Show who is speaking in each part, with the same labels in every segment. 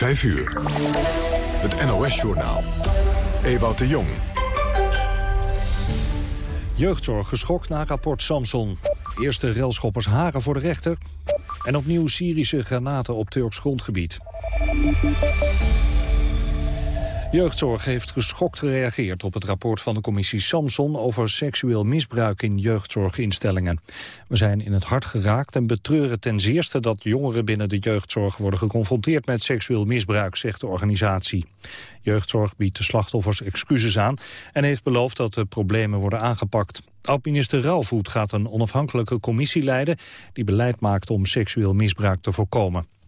Speaker 1: 5 uur. Het NOS-journaal. Ewout de Jong.
Speaker 2: Jeugdzorg geschokt na rapport Samson. Eerste railschoppers haren voor de rechter. En opnieuw Syrische granaten op Turks grondgebied. Jeugdzorg heeft geschokt gereageerd op het rapport van de commissie Samson over seksueel misbruik in jeugdzorginstellingen. We zijn in het hart geraakt en betreuren ten zeerste dat jongeren binnen de jeugdzorg worden geconfronteerd met seksueel misbruik, zegt de organisatie. Jeugdzorg biedt de slachtoffers excuses aan en heeft beloofd dat de problemen worden aangepakt. Oud-minister Rauwvoet gaat een onafhankelijke commissie leiden die beleid maakt om seksueel misbruik te voorkomen.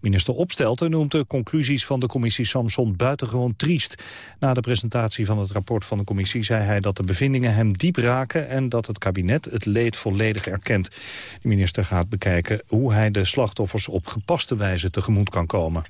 Speaker 2: Minister Opstelten noemt de conclusies van de commissie Samson buitengewoon triest. Na de presentatie van het rapport van de commissie zei hij dat de bevindingen hem diep raken en dat het kabinet het leed volledig erkent. De minister gaat bekijken hoe hij de slachtoffers op gepaste wijze tegemoet kan komen.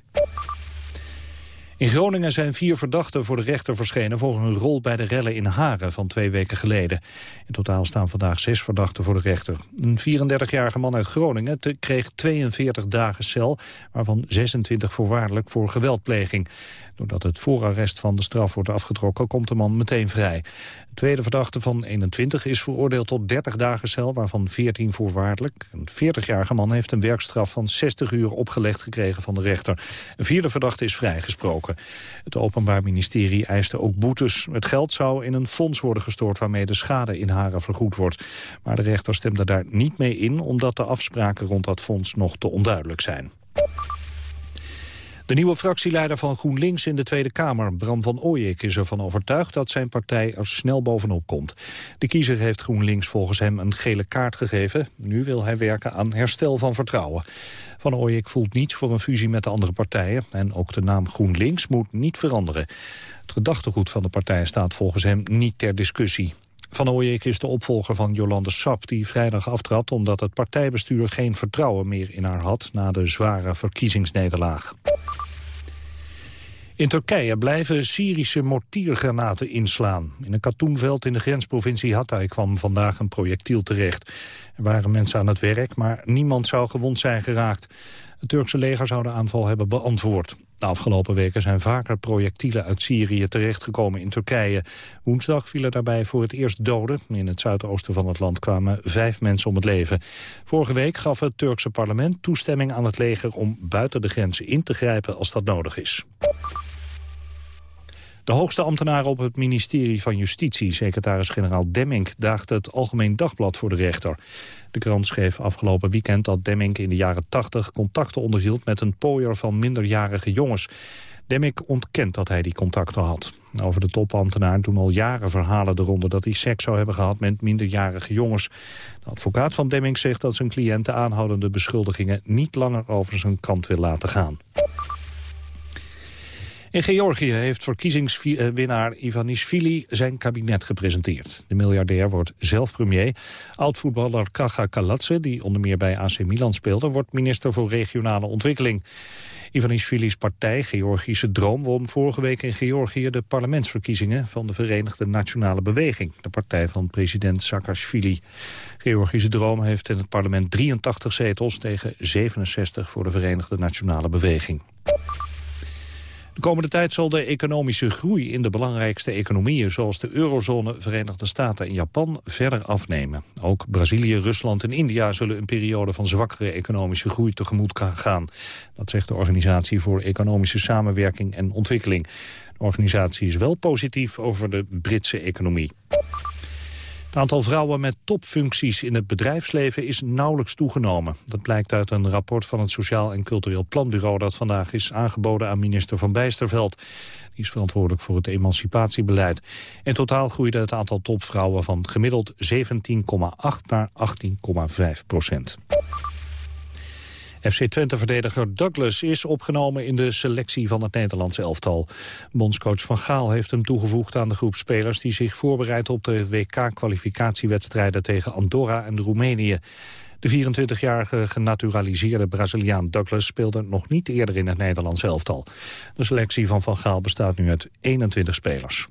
Speaker 2: In Groningen zijn vier verdachten voor de rechter verschenen... voor hun rol bij de rellen in Haren van twee weken geleden. In totaal staan vandaag zes verdachten voor de rechter. Een 34-jarige man uit Groningen kreeg 42 dagen cel... waarvan 26 voorwaardelijk voor geweldpleging. Doordat het voorarrest van de straf wordt afgetrokken, komt de man meteen vrij. De tweede verdachte van 21 is veroordeeld tot 30 dagen cel, waarvan 14 voorwaardelijk. Een 40-jarige man heeft een werkstraf van 60 uur opgelegd gekregen van de rechter. Een vierde verdachte is vrijgesproken. Het Openbaar Ministerie eiste ook boetes. Het geld zou in een fonds worden gestort waarmee de schade in Haren vergoed wordt. Maar de rechter stemde daar niet mee in, omdat de afspraken rond dat fonds nog te onduidelijk zijn. De nieuwe fractieleider van GroenLinks in de Tweede Kamer, Bram van Ooyek, is ervan overtuigd dat zijn partij er snel bovenop komt. De kiezer heeft GroenLinks volgens hem een gele kaart gegeven. Nu wil hij werken aan herstel van vertrouwen. Van Ooyek voelt niets voor een fusie met de andere partijen en ook de naam GroenLinks moet niet veranderen. Het gedachtegoed van de partij staat volgens hem niet ter discussie. Van Ooyek is de opvolger van Jolande Sap, die vrijdag aftrad... omdat het partijbestuur geen vertrouwen meer in haar had... na de zware verkiezingsnederlaag. In Turkije blijven Syrische mortiergranaten inslaan. In een katoenveld in de grensprovincie Hatay kwam vandaag een projectiel terecht. Er waren mensen aan het werk, maar niemand zou gewond zijn geraakt. Het Turkse leger zou de aanval hebben beantwoord. De afgelopen weken zijn vaker projectielen uit Syrië terechtgekomen in Turkije. Woensdag vielen daarbij voor het eerst doden. In het zuidoosten van het land kwamen vijf mensen om het leven. Vorige week gaf het Turkse parlement toestemming aan het leger om buiten de grenzen in te grijpen als dat nodig is. De hoogste ambtenaar op het ministerie van Justitie, secretaris-generaal Demming, daagde het Algemeen Dagblad voor de rechter. De krant schreef afgelopen weekend dat Demming in de jaren 80 contacten onderhield met een pooier van minderjarige jongens. Demming ontkent dat hij die contacten had. Over de topambtenaar doen al jaren verhalen eronder dat hij seks zou hebben gehad met minderjarige jongens. De advocaat van Demming zegt dat zijn cliënt de aanhoudende beschuldigingen niet langer over zijn kant wil laten gaan. In Georgië heeft verkiezingswinnaar Ivanishvili zijn kabinet gepresenteerd. De miljardair wordt zelf premier. Oud-voetballer Kaga Kalatse, die onder meer bij AC Milan speelde... wordt minister voor regionale ontwikkeling. Ivanishvili's partij, Georgische Droom, won vorige week in Georgië... de parlementsverkiezingen van de Verenigde Nationale Beweging. De partij van president Saakashvili. Georgische Droom heeft in het parlement 83 zetels... tegen 67 voor de Verenigde Nationale Beweging. De komende tijd zal de economische groei in de belangrijkste economieën... zoals de eurozone, Verenigde Staten en Japan verder afnemen. Ook Brazilië, Rusland en India zullen een periode van zwakkere economische groei tegemoet gaan. Dat zegt de Organisatie voor Economische Samenwerking en Ontwikkeling. De organisatie is wel positief over de Britse economie. Het aantal vrouwen met topfuncties in het bedrijfsleven is nauwelijks toegenomen. Dat blijkt uit een rapport van het Sociaal en Cultureel Planbureau... dat vandaag is aangeboden aan minister Van Bijsterveld. Die is verantwoordelijk voor het emancipatiebeleid. In totaal groeide het aantal topvrouwen van gemiddeld 17,8 naar 18,5 procent. FC Twente-verdediger Douglas is opgenomen in de selectie van het Nederlandse elftal. Bondscoach Van Gaal heeft hem toegevoegd aan de groep spelers... die zich voorbereidt op de WK-kwalificatiewedstrijden tegen Andorra en Roemenië. De 24-jarige genaturaliseerde Braziliaan Douglas speelde nog niet eerder in het Nederlandse elftal. De selectie van Van Gaal bestaat nu uit 21 spelers.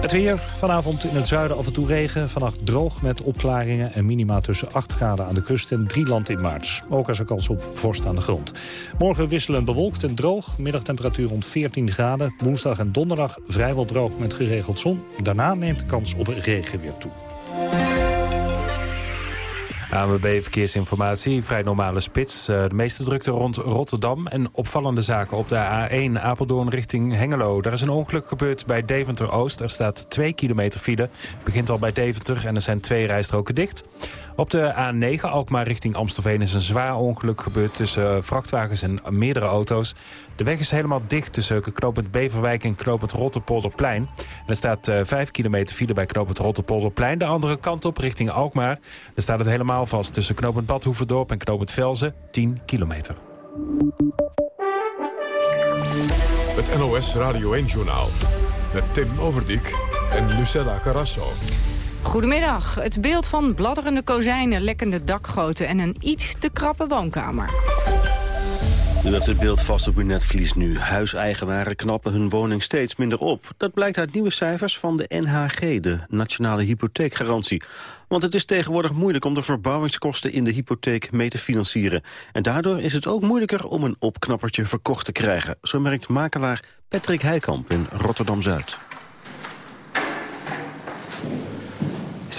Speaker 2: Het weer. Vanavond in het zuiden af en toe regen. Vannacht droog met opklaringen en minima tussen 8 graden aan de kust en 3 land in maart. Ook is er kans op vorst aan de grond. Morgen wisselen bewolkt en droog. Middagtemperatuur rond 14 graden. Woensdag en donderdag vrijwel droog met geregeld zon. Daarna neemt de kans op regen weer toe.
Speaker 3: ANWB Verkeersinformatie, vrij normale spits. Eh, de meeste drukte rond Rotterdam en opvallende zaken op de A1 Apeldoorn richting Hengelo. Daar is een ongeluk gebeurd bij Deventer-Oost. Er staat 2 kilometer file. Begint al bij Deventer en er zijn twee rijstroken dicht. Op de A9 Alkmaar richting Amstelveen is een zwaar ongeluk gebeurd... tussen vrachtwagens en meerdere auto's. De weg is helemaal dicht tussen knooppunt Beverwijk en knooppunt Rotterpolderplein. En er staat uh, eh, 5 kilometer file bij knooppunt Rotterpolderplein. De andere kant op richting Alkmaar. Er staat het helemaal vast tussen knooppunt Badhoevedorp en knooppunt Velzen. 10 kilometer.
Speaker 1: Het NOS Radio 1-journaal. Met Tim Overdijk en Lucella Carasso.
Speaker 4: Goedemiddag. Het beeld van bladderende kozijnen, lekkende dakgoten... en een iets te krappe woonkamer.
Speaker 5: U het beeld vast op uw netvlies nu. Huiseigenaren knappen hun woning steeds minder op. Dat blijkt uit nieuwe cijfers van de NHG, de Nationale Hypotheekgarantie. Want het is tegenwoordig moeilijk om de verbouwingskosten in de hypotheek mee te financieren. En daardoor is het ook moeilijker om een opknappertje verkocht te krijgen. Zo merkt makelaar Patrick Heikamp in Rotterdam-Zuid.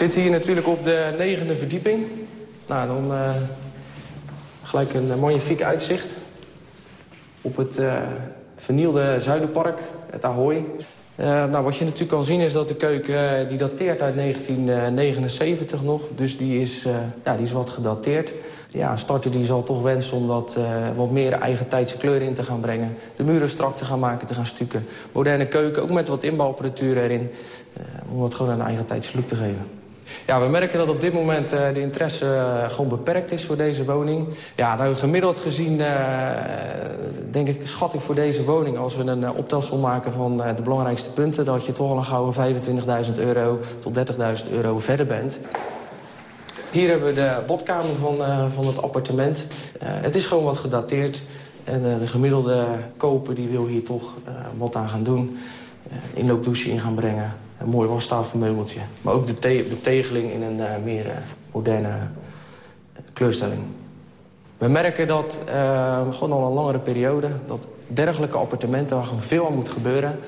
Speaker 6: Zit hier natuurlijk op de negende verdieping. Nou, dan uh, gelijk een magnifiek uitzicht op het uh, vernielde Zuiderpark, het Ahoy. Nou, wat je natuurlijk kan zien is dat de keuken die dateert uit 1979 nog. Dus die is, ja, die is wat gedateerd. Ja, starter die zal toch wensen om wat, wat meer eigen tijdse kleur in te gaan brengen. De muren strak te gaan maken, te gaan stukken. Moderne keuken, ook met wat inbouwapparatuur erin. om het gewoon een eigen tijdse look te geven. Ja, we merken dat op dit moment uh, de interesse uh, gewoon beperkt is voor deze woning. Ja, nou, gemiddeld gezien uh, denk ik schat voor deze woning... als we een optelsom maken van de belangrijkste punten... dat je toch al een gauw 25.000 euro tot 30.000 euro verder bent. Hier hebben we de bodkamer van, van het appartement. het is gewoon wat gedateerd. En de gemiddelde koper die wil hier toch wat aan gaan doen. inloopdouche in gaan brengen een mooi wastafelmeubeltje. Maar ook de, de tegeling in een uh, meer uh, moderne uh, kleurstelling. We merken dat gewoon al een langere periode... dat dergelijke appartementen waar gewoon veel aan moet gebeuren...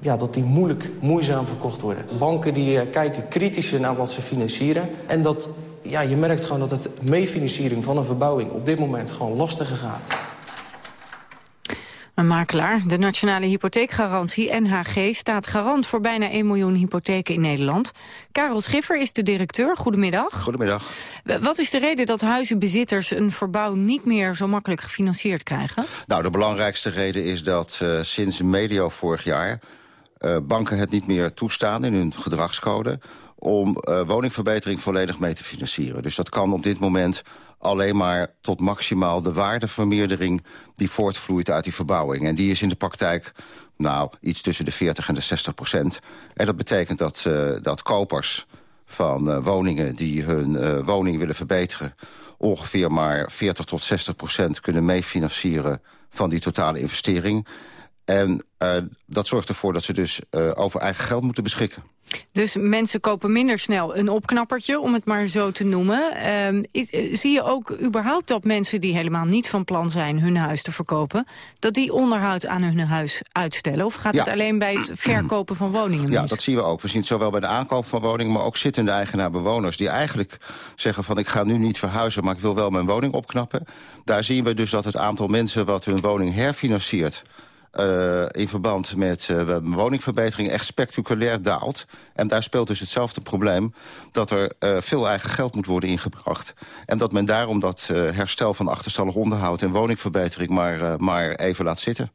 Speaker 6: ja, dat die moeilijk, moeizaam verkocht worden. Banken die kijken kritischer naar wat ze financieren. En dat, ja, je merkt gewoon dat het meefinanciering van een verbouwing... op dit moment gewoon lastiger gaat.
Speaker 4: Een makelaar, de Nationale Hypotheekgarantie, NHG, staat garant voor bijna 1 miljoen hypotheken in Nederland. Karel Schiffer is de directeur. Goedemiddag.
Speaker 7: Goedemiddag.
Speaker 4: Wat is de reden dat huizenbezitters een verbouw niet meer zo makkelijk gefinancierd krijgen?
Speaker 7: Nou, de belangrijkste reden is dat uh, sinds medio vorig jaar uh, banken het niet meer toestaan in hun gedragscode om uh, woningverbetering volledig mee te financieren. Dus dat kan op dit moment alleen maar tot maximaal de waardevermeerdering... die voortvloeit uit die verbouwing. En die is in de praktijk nou, iets tussen de 40 en de 60 procent. En dat betekent dat, uh, dat kopers van uh, woningen die hun woning willen verbeteren... ongeveer maar 40 tot 60 procent kunnen meefinancieren van die totale investering. En dat zorgt ervoor dat ze dus over eigen geld moeten beschikken.
Speaker 4: Dus mensen kopen minder snel een opknappertje, om het maar zo te noemen. Uh, is, eh, zie je ook überhaupt dat mensen die helemaal niet van plan zijn hun huis te verkopen... dat die onderhoud aan hun huis uitstellen? Of gaat het alleen bij het verkopen van woningen
Speaker 7: Ja, dat zien we ook. We zien het zowel bij de aankoop van woningen... maar ook zittende eigenaar-bewoners die eigenlijk zeggen van... ik ga nu niet verhuizen, maar ik wil wel mijn woning opknappen. Daar zien we dus dat het aantal mensen wat hun woning herfinanciert uh, in verband met uh, woningverbetering echt spectaculair daalt. En daar speelt dus hetzelfde probleem dat er uh, veel eigen geld moet worden ingebracht. En dat men daarom dat herstel van achterstallig onderhoud en woningverbetering maar, maar even laat zitten.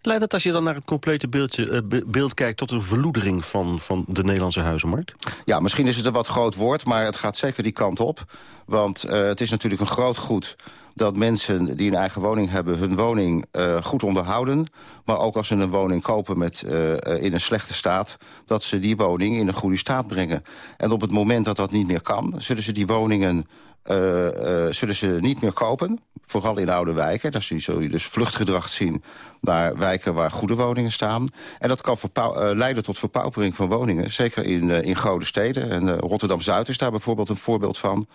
Speaker 5: Leidt dat als je dan naar het complete beeldje, beeld kijkt... tot een verloedering van, van de Nederlandse huizenmarkt?
Speaker 7: Ja, misschien is het een wat groot woord, maar het gaat zeker die kant op. Want het is natuurlijk een groot goed dat mensen die een eigen woning hebben... hun woning uh, goed onderhouden. Maar ook als ze een woning kopen met, uh, in een slechte staat... dat ze die woning in een goede staat brengen. En op het moment dat dat niet meer kan... zullen ze die woningen zullen ze niet meer kopen. Vooral in oude wijken. Daar zul je dus vluchtgedrag zien naar wijken waar goede woningen staan. En dat kan leiden tot verpaupering van woningen. Zeker in, in grote steden. En Rotterdam-Zuid is daar bijvoorbeeld een voorbeeld van.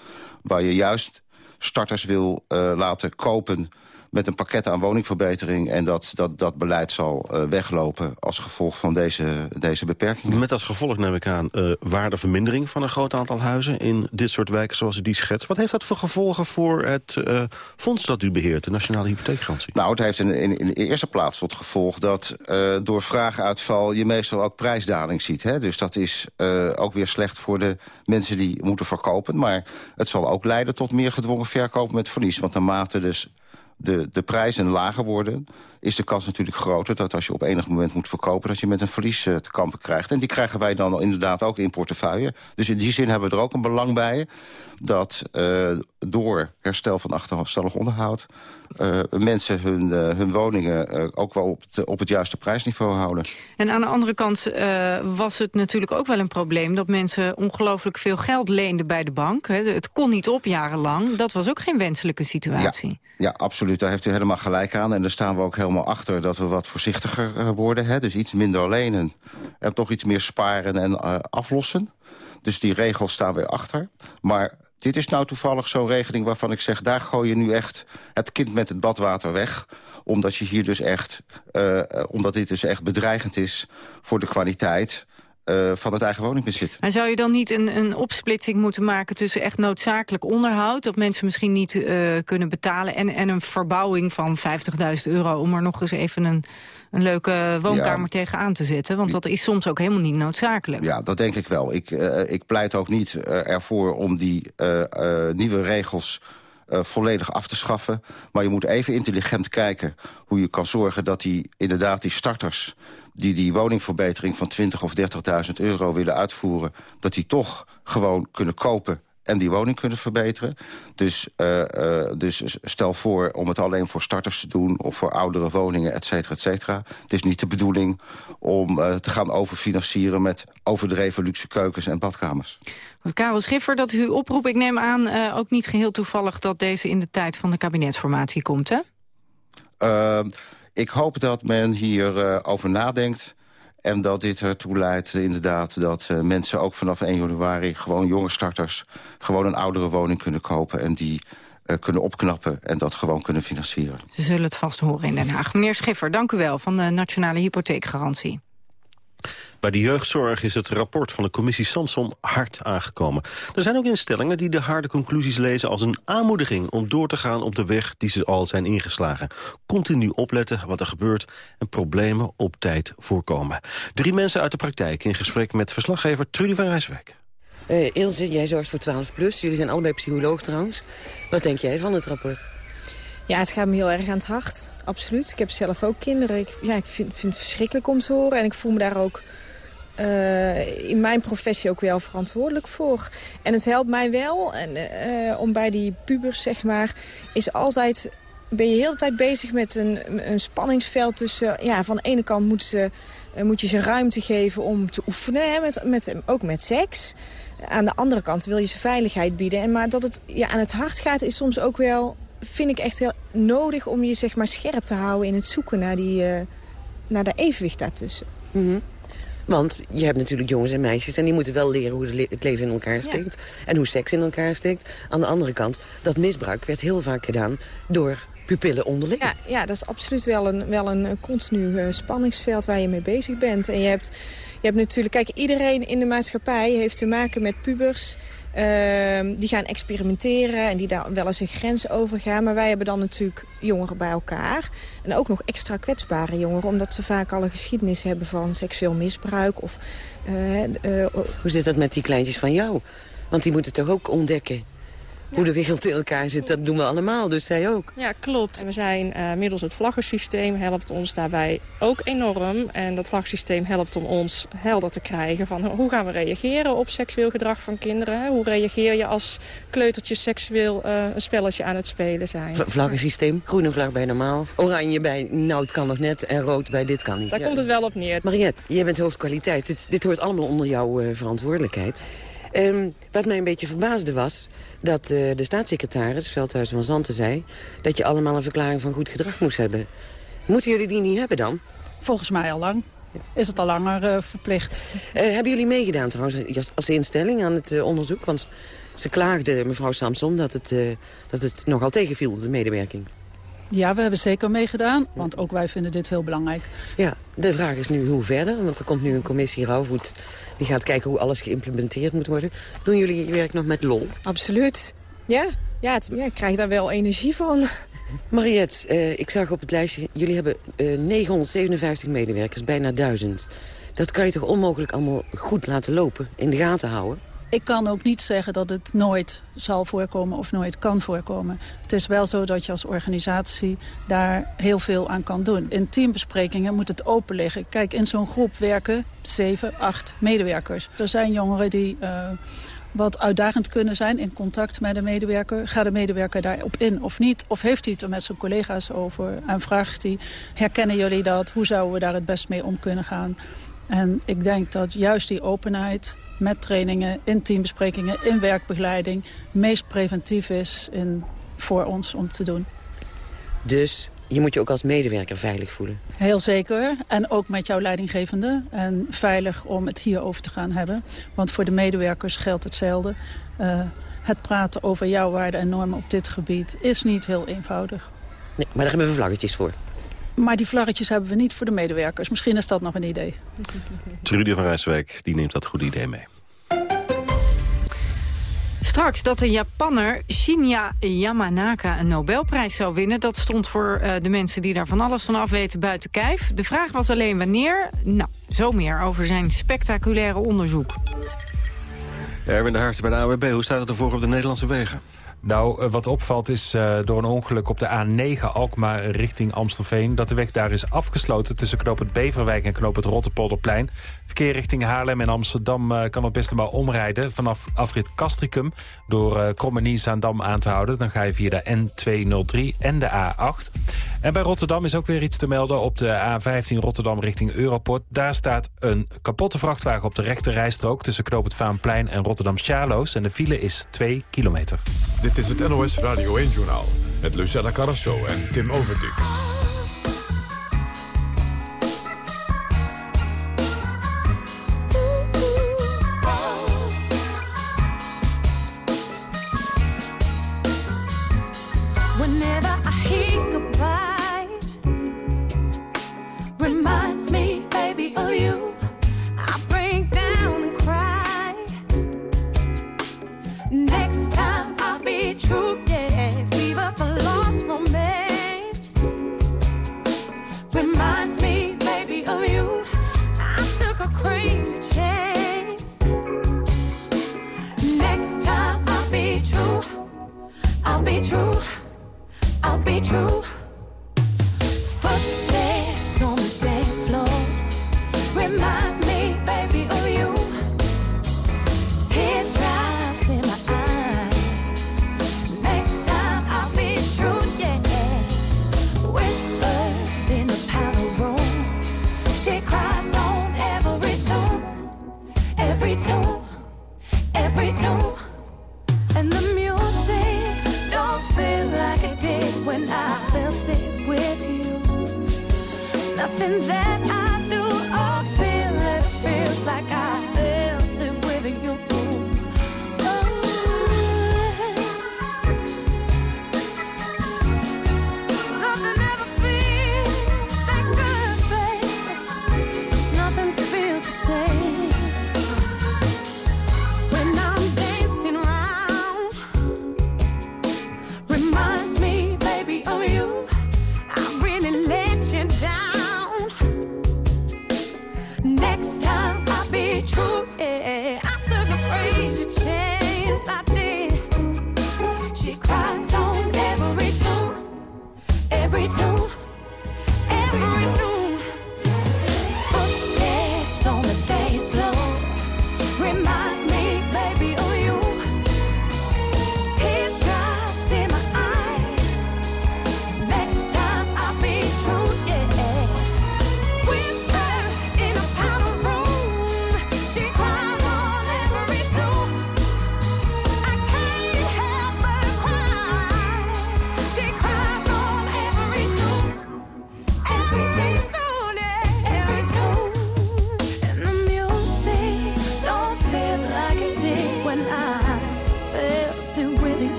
Speaker 7: Waar je juist starters wil laten kopen met een pakket aan woningverbetering... en dat, dat, dat beleid zal uh, weglopen als gevolg van deze, deze beperkingen.
Speaker 5: Met als gevolg neem ik aan uh, waardevermindering van een groot aantal huizen... in dit soort wijken zoals u die schetst. Wat heeft dat voor gevolgen voor het uh, fonds dat u beheert, de Nationale Hypotheekgarantie?
Speaker 7: Nou, het heeft in, in, in de eerste plaats tot gevolg dat door vraaguitval... je meestal ook prijsdaling ziet. Hè? Dus dat is ook weer slecht voor de mensen die moeten verkopen. Maar het zal ook leiden tot meer gedwongen verkopen met verlies. Want naarmate dus de, de prijzen lager worden... is de kans natuurlijk groter dat als je op enig moment moet verkopen... dat je met een verlies uh, te kampen krijgt. En die krijgen wij dan inderdaad ook in portefeuille. Dus in die zin hebben we er ook een belang bij... dat uh, door herstel van achterstallig onderhoud... Uh, mensen hun, hun woningen ook wel op, de, op het juiste prijsniveau houden.
Speaker 4: En aan de andere kant was het natuurlijk ook wel een probleem... dat mensen ongelooflijk veel geld leenden bij de bank. Hè. Het kon niet op jarenlang. Dat was ook geen wenselijke situatie.
Speaker 7: Ja, ja, absoluut. Daar heeft u helemaal gelijk aan. En daar staan we ook helemaal achter dat we wat voorzichtiger worden. Hè? Dus iets minder lenen en toch iets meer sparen en aflossen. Dus die regels staan we achter. Maar dit is nou toevallig zo'n regeling waarvan ik zeg... daar gooi je nu echt het kind met het badwater weg. Omdat, je hier dus echt, uh, omdat dit dus echt bedreigend is voor de kwaliteit... Uh, van het eigen woningbezit.
Speaker 4: En zou je dan niet een, een opsplitsing moeten maken tussen echt noodzakelijk onderhoud... dat mensen misschien niet uh, kunnen betalen... En, en een verbouwing van 50.000 euro om er nog eens even een, een leuke woonkamer ja. tegenaan te zetten? Want dat is soms ook helemaal niet noodzakelijk.
Speaker 7: Ja, dat denk ik wel. Ik, uh, ik pleit ook niet ervoor om die nieuwe regels... Uh, volledig af te schaffen. Maar je moet even intelligent kijken hoe je kan zorgen dat die, inderdaad die starters die die woningverbetering van 20 of 30.000 euro willen uitvoeren... dat die toch gewoon kunnen kopen en die woning kunnen verbeteren. Dus, uh, uh, dus stel voor om het alleen voor starters te doen... of voor oudere woningen, et cetera, et cetera. Het is niet de bedoeling om uh, te gaan overfinancieren... met overdreven luxe keukens en badkamers.
Speaker 4: Karel Schiffer, dat is uw oproep. Ik neem aan ook niet geheel toevallig... dat deze in de tijd van de kabinetsformatie komt, hè?
Speaker 7: Ik hoop dat men hierover uh, over nadenkt... En dat dit ertoe leidt inderdaad dat uh, mensen ook vanaf 1 januari... gewoon jonge starters gewoon een oudere woning kunnen kopen... en die uh, kunnen opknappen en dat gewoon kunnen financieren.
Speaker 4: Ze zullen het vast horen in Den Haag. Meneer Schiffer, dank u wel van de Nationale Hypotheekgarantie.
Speaker 5: Bij de jeugdzorg is het rapport van de commissie Samson hard aangekomen. Er zijn ook instellingen die de harde conclusies lezen als een aanmoediging... om door te gaan op de weg die ze al zijn ingeslagen. Continu opletten wat er gebeurt en problemen op tijd voorkomen. Drie mensen uit de praktijk in gesprek met verslaggever Trudy van Rijswijk.
Speaker 8: Uh, Ilse, jij zorgt voor 12 plus. Jullie zijn allebei psycholoog trouwens. Wat denk jij van het rapport?
Speaker 9: Ja, het gaat me heel erg aan het hart. Absoluut. Ik heb zelf ook kinderen. Ik, ja, ik vind, vind het verschrikkelijk om te horen. En ik voel me daar ook uh, in mijn professie ook wel verantwoordelijk voor. En het helpt mij wel. En, uh, om bij die pubers, zeg maar, is altijd ben je de hele tijd bezig met een, een spanningsveld tussen... Ja, van de ene kant moet, ze, moet je ze ruimte geven om te oefenen, hè, met, met, ook met seks. Aan de andere kant wil je ze veiligheid bieden. En, maar dat het ja, aan het hart gaat is soms ook wel vind ik echt heel nodig om je zeg maar, scherp te houden in het zoeken naar, die, uh, naar de evenwicht daartussen.
Speaker 8: Mm -hmm. Want je hebt natuurlijk jongens en meisjes... en die moeten wel leren hoe het leven in elkaar steekt. Ja. En hoe seks in elkaar steekt. Aan de andere kant, dat misbruik werd heel vaak gedaan... door pupillen onderling.
Speaker 9: Ja, ja dat is absoluut wel een, wel een continu uh, spanningsveld waar je mee bezig bent. En je hebt, je hebt natuurlijk... Kijk, iedereen in de maatschappij heeft te maken met pubers... Uh, die gaan experimenteren en die daar wel eens een grens over gaan. Maar wij hebben dan natuurlijk jongeren bij elkaar. En ook nog extra kwetsbare jongeren. Omdat ze vaak al een geschiedenis hebben van seksueel misbruik. Of, uh, uh,
Speaker 8: Hoe zit dat met die kleintjes van jou? Want die moeten toch ook ontdekken hoe de wereld in elkaar zit, dat doen we allemaal, dus zij ook.
Speaker 10: Ja, klopt. We zijn uh, middels het vlaggensysteem helpt ons daarbij ook enorm. En dat vlaggensysteem helpt om ons helder te krijgen van hoe gaan we reageren op seksueel gedrag van kinderen. Hoe reageer je als kleutertjes seksueel uh, een spelletje aan het spelen zijn. V
Speaker 8: vlaggensysteem, groene vlag bij normaal, oranje bij nou het kan nog net en rood bij dit kan niet.
Speaker 10: Daar ja. komt het wel op neer.
Speaker 8: Mariette, jij bent hoofdkwaliteit. Dit, dit hoort allemaal onder jouw uh, verantwoordelijkheid. Ehm, wat mij een beetje verbaasde was dat uh, de staatssecretaris, Veldhuis van Zanten, zei... dat je allemaal een verklaring van goed gedrag moest hebben. Moeten jullie die niet hebben dan?
Speaker 11: Volgens mij al lang. Is het al langer uh, verplicht.
Speaker 8: Uh, hebben jullie meegedaan trouwens als instelling aan het onderzoek? Want ze klaagde, mevrouw Samson, dat het, dat het nogal tegenviel, de medewerking.
Speaker 11: Ja, we hebben zeker meegedaan, want ook wij vinden dit heel belangrijk.
Speaker 8: Ja, de vraag is nu hoe verder, want er komt nu een commissie Rauwvoet... die gaat kijken hoe alles geïmplementeerd moet worden. Doen jullie je werk nog met lol?
Speaker 9: Absoluut. Ja, ja, het, ja ik krijg daar wel energie van.
Speaker 8: Mariette, uh, ik zag op het lijstje, jullie hebben uh, eh, 957 medewerkers, bijna 1000. Dat kan je toch onmogelijk allemaal goed laten lopen, in de gaten houden?
Speaker 11: Ik kan ook niet zeggen dat het nooit zal voorkomen of nooit kan voorkomen. Het is wel zo dat je als organisatie daar heel veel aan kan doen. In teambesprekingen moet het open liggen. Kijk, in zo'n groep werken zeven, acht medewerkers. Er zijn jongeren die... Uh, wat uitdagend kunnen zijn in contact met de medewerker. Gaat de medewerker daarop in of niet? Of heeft hij het er met zijn collega's over? En vraagt hij, herkennen jullie dat? Hoe zouden we daar het best mee om kunnen gaan? En ik denk dat juist die openheid met trainingen, in teambesprekingen, in werkbegeleiding... meest preventief is in, voor ons om te doen.
Speaker 8: Dus je moet je ook als medewerker veilig voelen?
Speaker 11: Heel zeker. En ook met jouw leidinggevende. En veilig om het hierover te gaan hebben. Want voor de medewerkers geldt hetzelfde. Uh, het praten over jouw waarden en normen op dit gebied is niet heel eenvoudig.
Speaker 8: Nee, maar daar hebben we vlaggetjes voor.
Speaker 11: Maar die vlaggetjes hebben we niet voor de medewerkers. Misschien is dat nog een idee.
Speaker 5: Trudy van Rijswijk die neemt dat goede idee mee.
Speaker 4: Straks dat de Japanner Shinya Yamanaka een Nobelprijs zou winnen... dat stond voor uh, de mensen die daar van alles van af weten buiten kijf. De vraag was alleen wanneer. Nou, zo meer over zijn spectaculaire onderzoek.
Speaker 5: Erwin de Hart bij de AWB. Hoe staat het ervoor op de Nederlandse wegen?
Speaker 3: Nou, eh, wat opvalt is uh, door een ongeluk op de A9 Alkmaar richting Amstelveen... dat de weg daar is afgesloten tussen knoop het Beverwijk en knoop het Rotterpolderplein. Verkeer richting Haarlem en Amsterdam uh, kan het beste maar omrijden... vanaf afrit Castricum door uh, Krommenie-Zaandam aan te houden. Dan ga je via de N203 en de A8. En bij Rotterdam is ook weer iets te melden op de A15 Rotterdam richting Europort. Daar staat een kapotte vrachtwagen op de rechte rijstrook... tussen knoop het Vaanplein en Rotterdam-Charloes. En de file is 2 kilometer.
Speaker 1: Dit is het NOS Radio 1-journaal met Lucella Carrasso en Tim Overdik.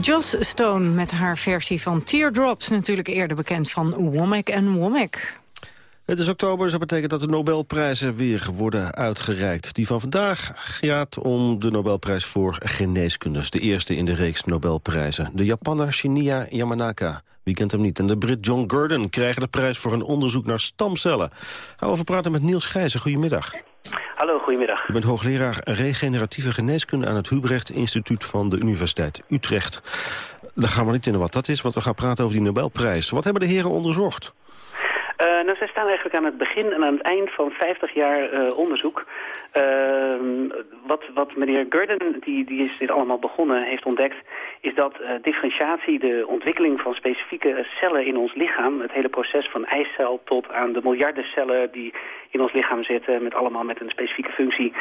Speaker 4: Joss Stone met haar versie van Teardrops, natuurlijk eerder bekend van Womack en Womack.
Speaker 5: Het is oktober, dus dat betekent dat de Nobelprijzen weer worden uitgereikt. Die van vandaag gaat om de Nobelprijs voor geneeskunde. De eerste in de reeks Nobelprijzen. De Japanner Shinya Yamanaka, wie kent hem niet, en de Brit John Gurdon krijgen de prijs voor een onderzoek naar stamcellen. Gaan we over praten met Niels Gijzen. Goedemiddag.
Speaker 12: Hallo, goedemiddag.
Speaker 5: U bent hoogleraar regeneratieve geneeskunde aan het Hubrecht Instituut van de Universiteit Utrecht. Daar gaan we niet in wat dat is, want we gaan praten over die Nobelprijs. Wat hebben de heren onderzocht?
Speaker 12: Uh, nou, zij staan eigenlijk aan het begin en aan het eind van 50 jaar uh, onderzoek. Uh, wat, wat meneer Gurdon, die, die is dit allemaal begonnen, heeft ontdekt... is dat differentiatie, de ontwikkeling van specifieke cellen in ons lichaam... het hele proces van eicel tot aan de miljarden cellen die in ons lichaam zitten... met allemaal met een specifieke functie...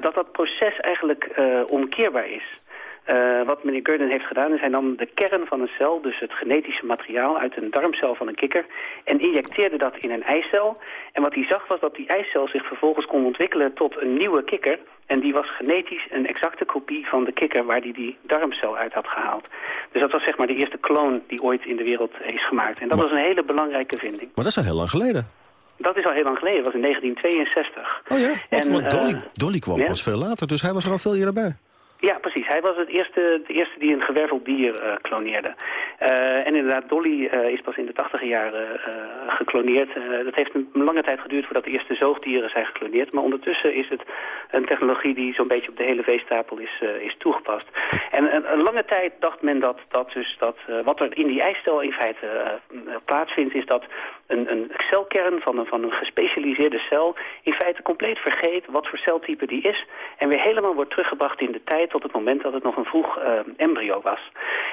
Speaker 12: dat dat proces eigenlijk omkeerbaar is. Uh, wat meneer Gurdon heeft gedaan is hij nam de kern van een cel, dus het genetische materiaal uit een darmcel van een kikker, en injecteerde dat in een eicel. En wat hij zag was dat die eicel zich vervolgens kon ontwikkelen tot een nieuwe kikker. En die was genetisch een exacte kopie van de kikker waar hij die darmcel uit had gehaald. Dus dat was zeg maar de eerste kloon die ooit in de wereld is gemaakt. En dat was een hele belangrijke vinding.
Speaker 5: Maar dat is al heel lang geleden.
Speaker 12: Dat is al heel lang geleden, dat was in 1962.
Speaker 5: Oh ja? Want, en, Dolly, uh, Dolly kwam pas veel later, dus hij was er al veel eerder bij.
Speaker 12: Ja, precies. Hij was het eerste, de eerste die een gewerveld dier uh, kloneerde. Uh, en inderdaad, Dolly uh, is pas in de tachtige jaren gekloneerd. dat heeft een lange tijd geduurd voordat de eerste zoogdieren zijn gekloneerd. Maar ondertussen is het een technologie die zo'n beetje op de hele veestapel is, is toegepast. En een, lange tijd dacht men dat, dat, dus dat wat er in die eicel in feite plaatsvindt... is dat een, een celkern van een, van een gespecialiseerde cel in feite compleet vergeet wat voor celtype die is... en weer helemaal wordt teruggebracht in de tijd tot het moment dat het nog een vroeg uh, embryo was.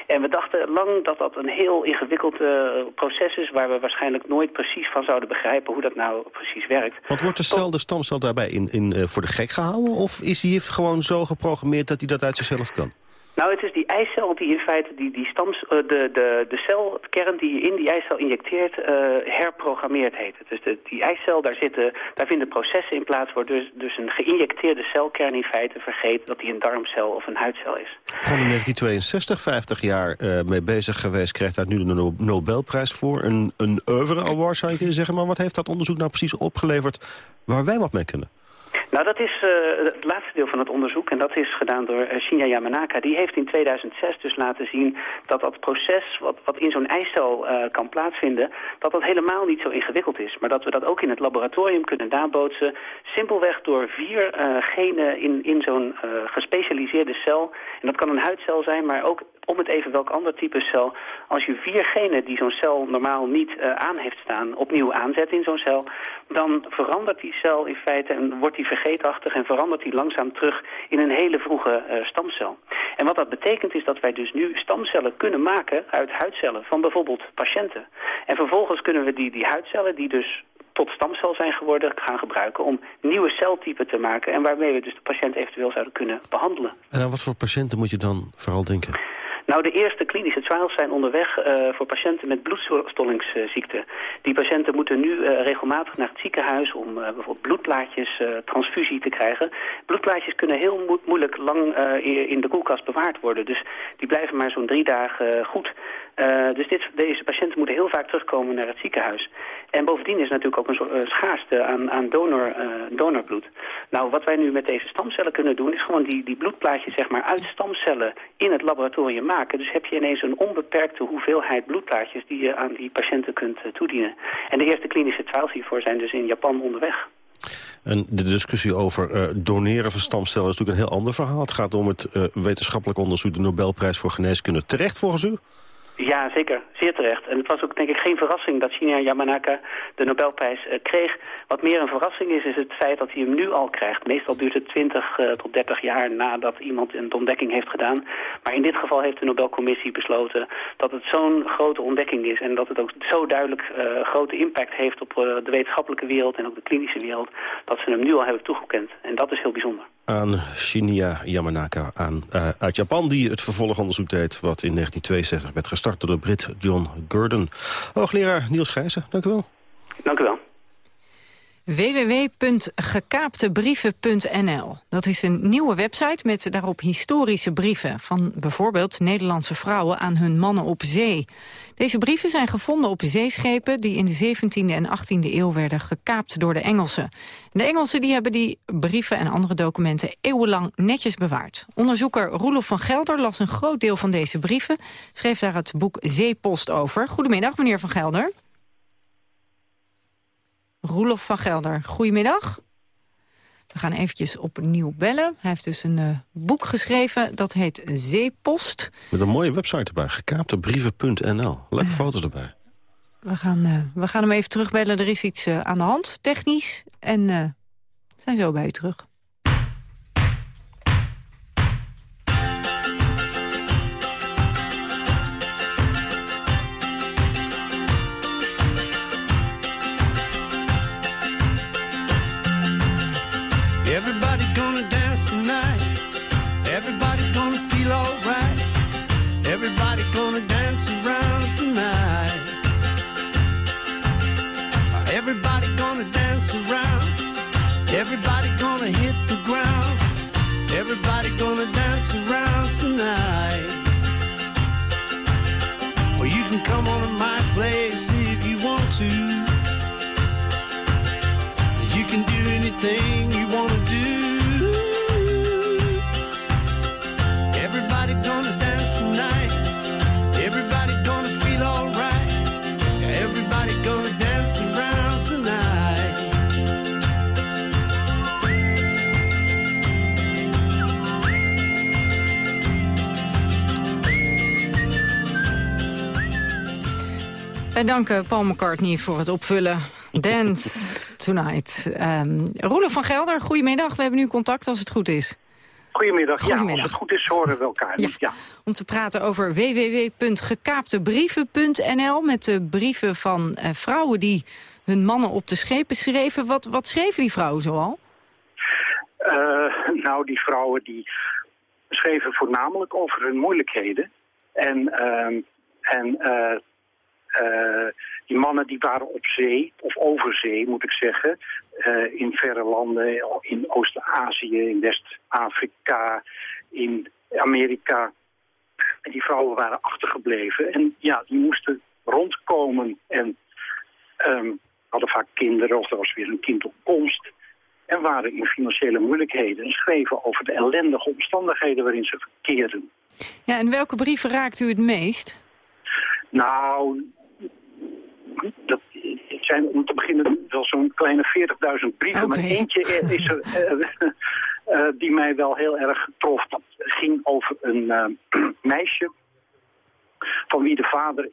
Speaker 12: En we dachten lang dat dat een heel ingewikkeld uh, proces is... waar we waarschijnlijk nooit precies van zouden begrijpen hoe dat nou precies werkt.
Speaker 5: Want wordt de cel, de stamcel daarbij in, in, uh, voor de gek gehouden? Of is hij gewoon zo geprogrammeerd dat hij dat uit zichzelf kan?
Speaker 12: Nou, het is die eicel die in feite die, die stams, uh, de, de, de cel, het kern die je in die eicel injecteert, uh, herprogrammeerd heet het. Dus de, die eicel, daar, zitten, daar vinden processen in plaats, waar dus, dus een geïnjecteerde celkern in feite vergeet dat die een darmcel of een huidcel is.
Speaker 5: Gewoon in 1962, 50 jaar uh, mee bezig geweest, krijgt daar nu de no Nobelprijs voor. Een, een oeuvre award zou je kunnen zeggen, maar wat heeft dat onderzoek nou precies opgeleverd waar wij wat mee kunnen?
Speaker 12: Nou, dat is uh, het laatste deel van het onderzoek en dat is gedaan door uh, Shinya Yamanaka. Die heeft in 2006 dus laten zien dat dat proces wat, wat in zo'n eicel uh, kan plaatsvinden, dat dat helemaal niet zo ingewikkeld is. Maar dat we dat ook in het laboratorium kunnen nabootsen, simpelweg door vier genen in, in zo'n gespecialiseerde cel. En dat kan een huidcel zijn, maar ook om het even welk ander type cel. Als je vier genen die zo'n cel normaal niet uh, aan heeft staan opnieuw aanzet in zo'n cel, dan verandert die cel in feite en wordt die vergeetachtig en verandert die langzaam terug in een hele vroege uh, stamcel. En wat dat betekent is dat wij dus nu stamcellen kunnen maken uit huidcellen van bijvoorbeeld patiënten. En vervolgens kunnen we die, die huidcellen die dus tot stamcel zijn geworden gaan gebruiken om nieuwe celtypen te maken en waarmee we dus de patiënt eventueel zouden kunnen behandelen.
Speaker 5: En aan wat voor patiënten moet je dan vooral denken?
Speaker 12: Nou, de eerste klinische trials zijn onderweg uh, voor patiënten met bloedstollingsziekte. Die patiënten moeten nu uh, regelmatig naar het ziekenhuis om uh, bijvoorbeeld bloedplaatjes, transfusie te krijgen. Bloedplaatjes kunnen heel mo moeilijk lang in de koelkast bewaard worden. Dus die blijven maar zo'n drie dagen goed. dus dit, deze patiënten moeten heel vaak terugkomen naar het ziekenhuis. En bovendien is natuurlijk ook een soort schaarste aan, aan donor, donorbloed. Nou, wat wij nu met deze stamcellen kunnen doen... is gewoon die, die bloedplaatjes zeg maar, uit stamcellen in het laboratorium maken. Dus heb je ineens een onbeperkte hoeveelheid bloedplaatjes... die je aan die patiënten kunt uh, toedienen. En de eerste klinische trials hiervoor zijn dus in Japan onderweg.
Speaker 5: En de discussie over uh, doneren van stamcellen is natuurlijk een heel ander verhaal. Het gaat om het uh, wetenschappelijk onderzoek, de Nobelprijs voor geneeskunde. Terecht volgens u?
Speaker 12: Ja, zeker. Zeer terecht. En het was ook denk ik geen verrassing dat Shinya Yamanaka de Nobelprijs uh, kreeg. Wat meer een verrassing is, is het feit dat hij hem nu al krijgt. Meestal duurt het 20 uh, tot 30 jaar nadat iemand een ontdekking heeft gedaan. Maar in dit geval heeft de Nobelcommissie besloten dat het zo'n grote ontdekking is. En dat het ook zo duidelijk uh, grote impact heeft op de wetenschappelijke wereld en ook de klinische wereld. Dat ze hem nu al hebben toegekend. En dat is heel bijzonder
Speaker 5: aan Shinya Yamanaka aan, uh, uit Japan... die het vervolgonderzoek deed wat in 1962 werd gestart door de Brit John Gurdon. Hoogleraar Niels Gijzen, dank u wel.
Speaker 12: Dank u wel.
Speaker 4: www.gekaaptebrieven.nl. Dat is een nieuwe website met daarop historische brieven... van bijvoorbeeld Nederlandse vrouwen aan hun mannen op zee. Deze brieven zijn gevonden op zeeschepen... die in de 17e en 18e eeuw werden gekaapt door de Engelsen. De Engelsen die hebben die brieven en andere documenten eeuwenlang netjes bewaard. Onderzoeker Roelof van Gelder las een groot deel van deze brieven... schreef daar het boek Zeepost over. Goedemiddag, meneer van Gelder. Roelof van Gelder. Goedemiddag. We gaan eventjes opnieuw bellen. Hij heeft dus een uh, boek geschreven, dat heet Zeepost.
Speaker 13: Met een mooie website erbij, gekaaptebrieven.nl. Lekker foto's erbij.
Speaker 4: We gaan, uh, we gaan hem even terugbellen, er is iets uh, aan de hand, technisch. En zijn zo bij u terug.
Speaker 14: Gonna dance around tonight. Everybody gonna dance around. Everybody gonna hit the ground. Everybody gonna dance around tonight. Well, you can come on to my place if you want to. You can do anything
Speaker 4: Wij danken Paul McCartney voor het opvullen. Dance Tonight. Um, Roelof van Gelder, goedemiddag. We hebben nu contact als het goed is.
Speaker 15: Goedemiddag.
Speaker 4: Goedemiddag.
Speaker 15: Ja, als het goed is horen we elkaar.
Speaker 4: Ja.
Speaker 15: Ja.
Speaker 4: Om te praten over www.gekaaptebrieven.nl... met de brieven van uh, vrouwen die hun mannen op de schepen schreven. Wat, wat schreven die vrouwen zoal?
Speaker 15: Uh, nou, die vrouwen die schreven voornamelijk over hun moeilijkheden. En, uh, en die mannen die waren op zee, of over zee moet ik zeggen, uh, in verre landen, in Oost-Azië, in West-Afrika, in Amerika. En die vrouwen waren achtergebleven. En ja, die moesten rondkomen en um, hadden vaak kinderen, of er was weer een kind op komst. En waren in financiële moeilijkheden en schreven over de ellendige omstandigheden waarin ze verkeerden.
Speaker 4: Ja, en welke brieven raakt u het meest?
Speaker 15: Nou, dat het zijn om te beginnen wel zo'n kleine 40.000 brieven. Maar eentje is er eh, eh, die mij wel heel erg getrof. Dat ging over een eh, meisje van wie de vader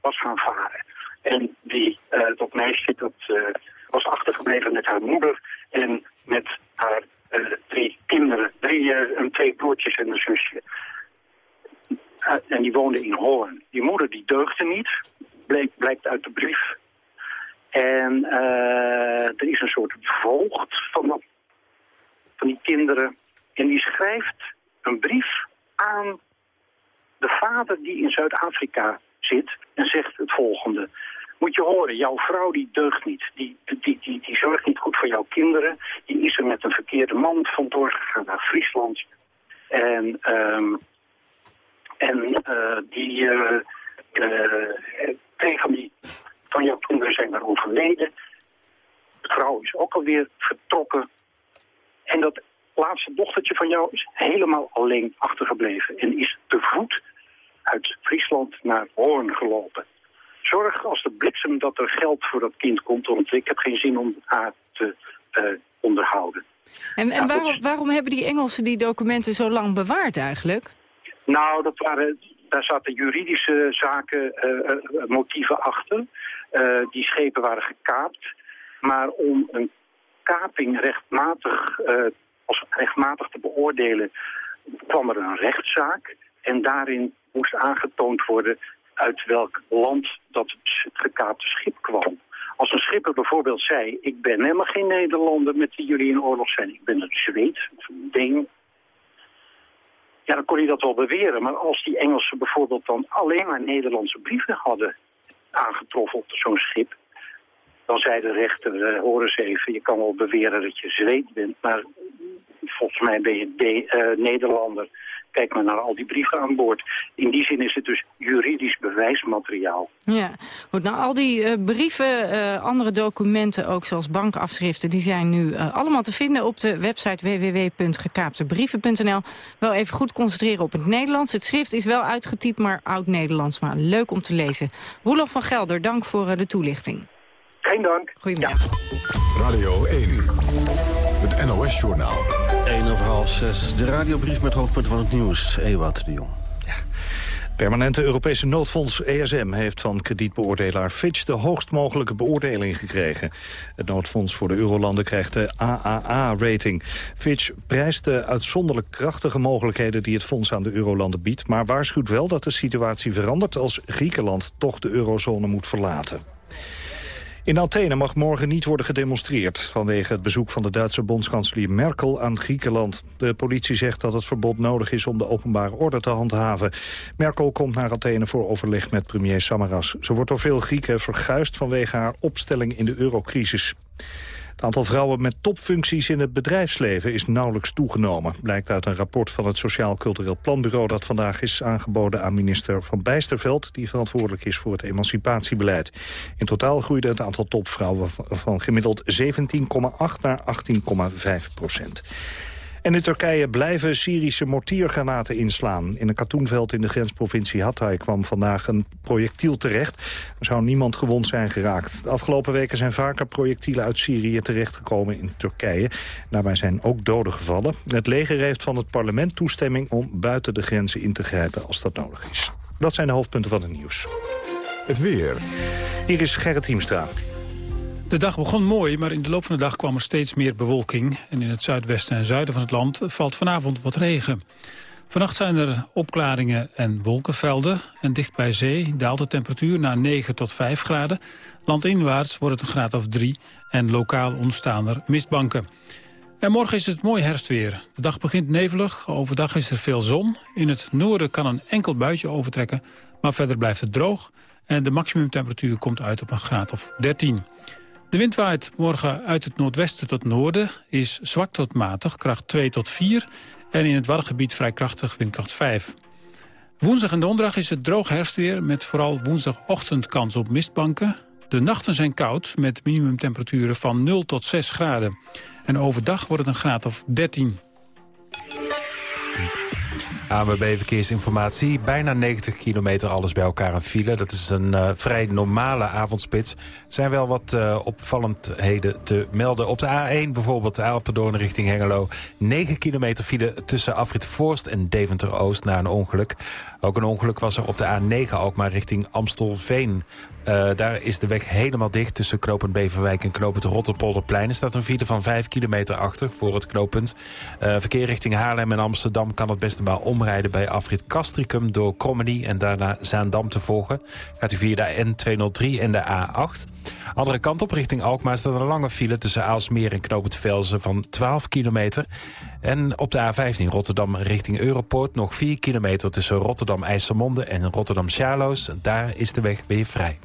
Speaker 15: was gaan varen. En die, eh, dat meisje dat, eh, was achtergebleven met haar moeder en met haar eh, drie kinderen. Drie, eh, twee broertjes en een zusje. Eh, en die woonden in Hoorn. Die moeder die deugde niet, blijkt uit de brief. En eh, er is een soort voogd van, van die kinderen. En die schrijft een brief aan de vader die in Zuid-Afrika zit en zegt het volgende. Moet je horen, jouw vrouw die deugt niet. Die, die, die, die zorgt niet goed voor jouw kinderen. Die is er met een verkeerde man vandoor gegaan naar Friesland. En, um, en uh, die uh, van die van jouw kinderen zijn daar overleden. De vrouw is ook alweer vertrokken. En dat laatste dochtertje van jou is helemaal alleen achtergebleven. En is te voet uit Friesland naar Hoorn gelopen. Zorg als de bliksem dat er geld voor dat kind komt, want ik heb geen zin om haar te uh, onderhouden.
Speaker 4: En, en nou, waarom, waarom hebben die Engelsen die documenten zo lang bewaard eigenlijk?
Speaker 15: Nou, dat waren, daar zaten juridische zaken, uh, motieven achter. Uh, die schepen waren gekaapt. Maar om een kaping rechtmatig, als rechtmatig te beoordelen, kwam er een rechtszaak. En daarin moest aangetoond worden uit welk land dat gekaapte schip kwam. Als een schipper bijvoorbeeld zei, ik ben helemaal geen Nederlander met wie jullie in oorlog zijn. Ik ben een Zweed of een Deen. Ja, dan kon hij dat wel beweren. Maar als die Engelsen bijvoorbeeld dan alleen maar Nederlandse brieven hadden aangetroffen op zo'n schip... Dan zei de rechter, uh, hoor eens even, je kan wel beweren dat je zweet bent, maar volgens mij ben je de, uh, Nederlander. Kijk maar naar al die brieven aan boord. In die zin is het dus juridisch bewijsmateriaal.
Speaker 4: Ja, goed. Nou, al die uh, brieven, uh, andere documenten, ook zoals bankafschriften... die zijn nu uh, allemaal te vinden op de website www.gekaaptebrieven.nl. Wel even goed concentreren op het Nederlands. Het schrift is wel uitgetypt, maar oud-Nederlands. Maar leuk om te lezen. Roelof van Gelder, dank voor de toelichting.
Speaker 15: Geen dank.
Speaker 4: Goedemiddag.
Speaker 1: Ja. Radio 1, het NOS-journaal.
Speaker 13: 1 over half 6, de radiobrief met hoofdpunten van het nieuws. Ewout de Jong. Ja.
Speaker 2: Permanente Europese noodfonds ESM heeft van kredietbeoordelaar Fitch de hoogst mogelijke beoordeling gekregen. Het noodfonds voor de eurolanden krijgt de AAA-rating. Fitch prijst de uitzonderlijk krachtige mogelijkheden die het fonds aan de eurolanden biedt, maar waarschuwt wel dat de situatie verandert als Griekenland toch de eurozone moet verlaten. In Athene mag morgen niet worden gedemonstreerd... vanwege het bezoek van de Duitse bondskanselier Merkel aan Griekenland. De politie zegt dat het verbod nodig is om de openbare orde te handhaven. Merkel komt naar Athene voor overleg met premier Samaras. Ze wordt door veel Grieken verguisd vanwege haar opstelling in de eurocrisis. Het aantal vrouwen met topfuncties in het bedrijfsleven is nauwelijks toegenomen. Blijkt uit een rapport van het Sociaal Cultureel Planbureau... dat vandaag is aangeboden aan minister Van Bijsterveld... die verantwoordelijk is voor het emancipatiebeleid. In totaal groeide het aantal topvrouwen van gemiddeld 17,8 naar 18,5 procent. En in Turkije blijven Syrische mortiergranaten inslaan. In een katoenveld in de grensprovincie Hatay kwam vandaag een projectiel terecht. Er zou niemand gewond zijn geraakt. De afgelopen weken zijn vaker projectielen uit Syrië terechtgekomen in Turkije. Daarbij zijn ook doden gevallen. Het leger heeft van het parlement toestemming om buiten de grenzen in te grijpen als dat nodig is. Dat zijn de hoofdpunten van het nieuws.
Speaker 1: Het weer.
Speaker 2: Hier is Gerrit Hiemstra.
Speaker 16: De dag begon mooi, maar in de loop van de dag kwam er steeds meer bewolking. En in het zuidwesten en zuiden van het land valt vanavond wat regen. Vannacht zijn er opklaringen en wolkenvelden. En dicht bij zee daalt de temperatuur naar 9 tot 5 graden. Landinwaarts wordt het een graad of 3 en lokaal ontstaan er mistbanken. En morgen is het mooi herfstweer. De dag begint nevelig, overdag is er veel zon. In het noorden kan een enkel buitje overtrekken, maar verder blijft het droog. En de maximumtemperatuur komt uit op een graad of 13. De wind waait morgen uit het noordwesten tot noorden, is zwak tot matig, kracht 2 tot 4... en in het Waddengebied vrij krachtig, windkracht 5. Woensdag en donderdag is het droog herfstweer... met vooral woensdagochtend kans op mistbanken. De nachten zijn koud, met minimumtemperaturen van 0 tot 6 graden. En overdag wordt het een graad of 13.
Speaker 3: ANWB Verkeersinformatie. Bijna 90 kilometer alles bij elkaar een file. Dat is een uh, vrij normale avondspits. Zijn wel wat uh, opvallendheden te melden. Op de A1 bijvoorbeeld Alpendoorn richting Hengelo. 9 kilometer file tussen Afrit Voorst en Deventer-Oost na een ongeluk. Ook een ongeluk was er op de A9 ook maar richting Amstelveen. Uh, daar is de weg helemaal dicht tussen knooppunt Beverwijk en knooppunt Rotterpolderplein. Er staat een file van 5 kilometer achter voor het knooppunt. Uh, verkeer richting Haarlem en Amsterdam kan het beste maar omrijden bij afrit Castricum door Krommenie en daarna Zaandam te volgen. Gaat u via de N203 en de A8. Andere kant op richting Alkmaar staat een lange file tussen Aalsmeer en knooppunt Velzen van 12 kilometer. En op de A15 Rotterdam richting Europoort nog 4 kilometer tussen Rotterdam-IJsselmonde en Rotterdam-Charloes. Daar is de weg weer vrij.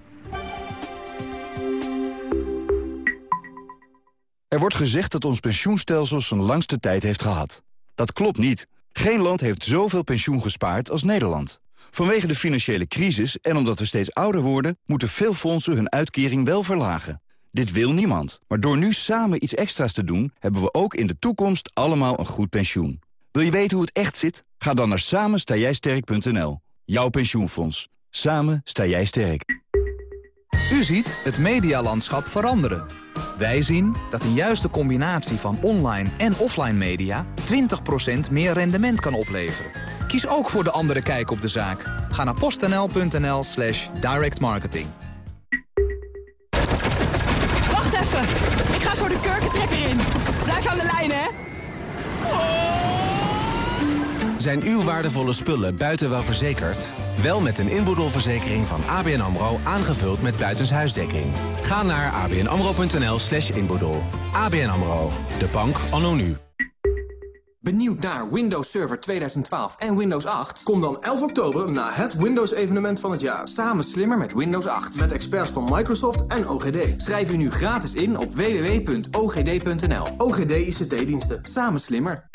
Speaker 17: Er wordt gezegd dat ons pensioenstelsel zijn langste tijd heeft gehad. Dat klopt niet. Geen land heeft zoveel pensioen gespaard als Nederland. Vanwege de financiële crisis en omdat we steeds ouder worden... moeten veel fondsen hun uitkering wel verlagen. Dit wil niemand. Maar door nu samen iets extra's te doen... hebben we ook in de toekomst allemaal een goed pensioen. Wil je weten hoe het echt zit? Ga dan naar samenstaaijsterk.nl. Jouw pensioenfonds. Samen sta jij sterk.
Speaker 18: U ziet het medialandschap veranderen. Wij zien dat een juiste combinatie van online en offline media... 20% meer rendement kan opleveren. Kies ook voor de andere kijk op de zaak. Ga naar postnl.nl slash directmarketing.
Speaker 19: Wacht even, ik ga zo de kurkentrekker in. Blijf aan de lijn, hè.
Speaker 20: Zijn uw waardevolle spullen buiten wel verzekerd? Wel met een inboedelverzekering van ABN AMRO aangevuld met buitenshuisdekking. Ga naar abnamro.nl slash inboedel. ABN AMRO, de bank anno nu.
Speaker 21: Benieuwd naar Windows Server 2012 en Windows 8? Kom dan 11 oktober naar het Windows-evenement van het jaar. Samen slimmer met Windows 8. Met experts van Microsoft en OGD. Schrijf u nu gratis in op www.ogd.nl. OGD ICT-diensten. Samen slimmer.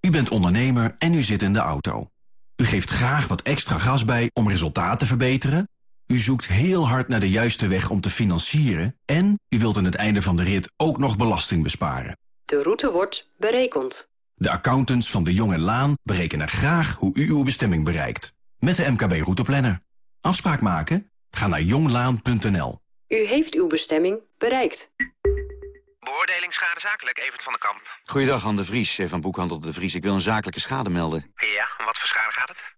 Speaker 22: U bent ondernemer en u zit in de auto. U geeft graag wat extra gas bij om resultaat te verbeteren. U zoekt heel hard naar de juiste weg om te financieren. En u wilt aan het einde van de rit ook nog belasting besparen.
Speaker 23: De route wordt berekend.
Speaker 22: De accountants van de Jong en Laan berekenen graag hoe u uw bestemming bereikt. Met de MKB Routeplanner. Afspraak maken? Ga naar jonglaan.nl.
Speaker 23: U heeft uw bestemming bereikt.
Speaker 24: Beoordeling schade zakelijk, Evert van den Kamp.
Speaker 25: Goeiedag, Han de Vries van Boekhandel de Vries. Ik wil een zakelijke schade melden.
Speaker 24: Ja, om wat voor schade gaat het?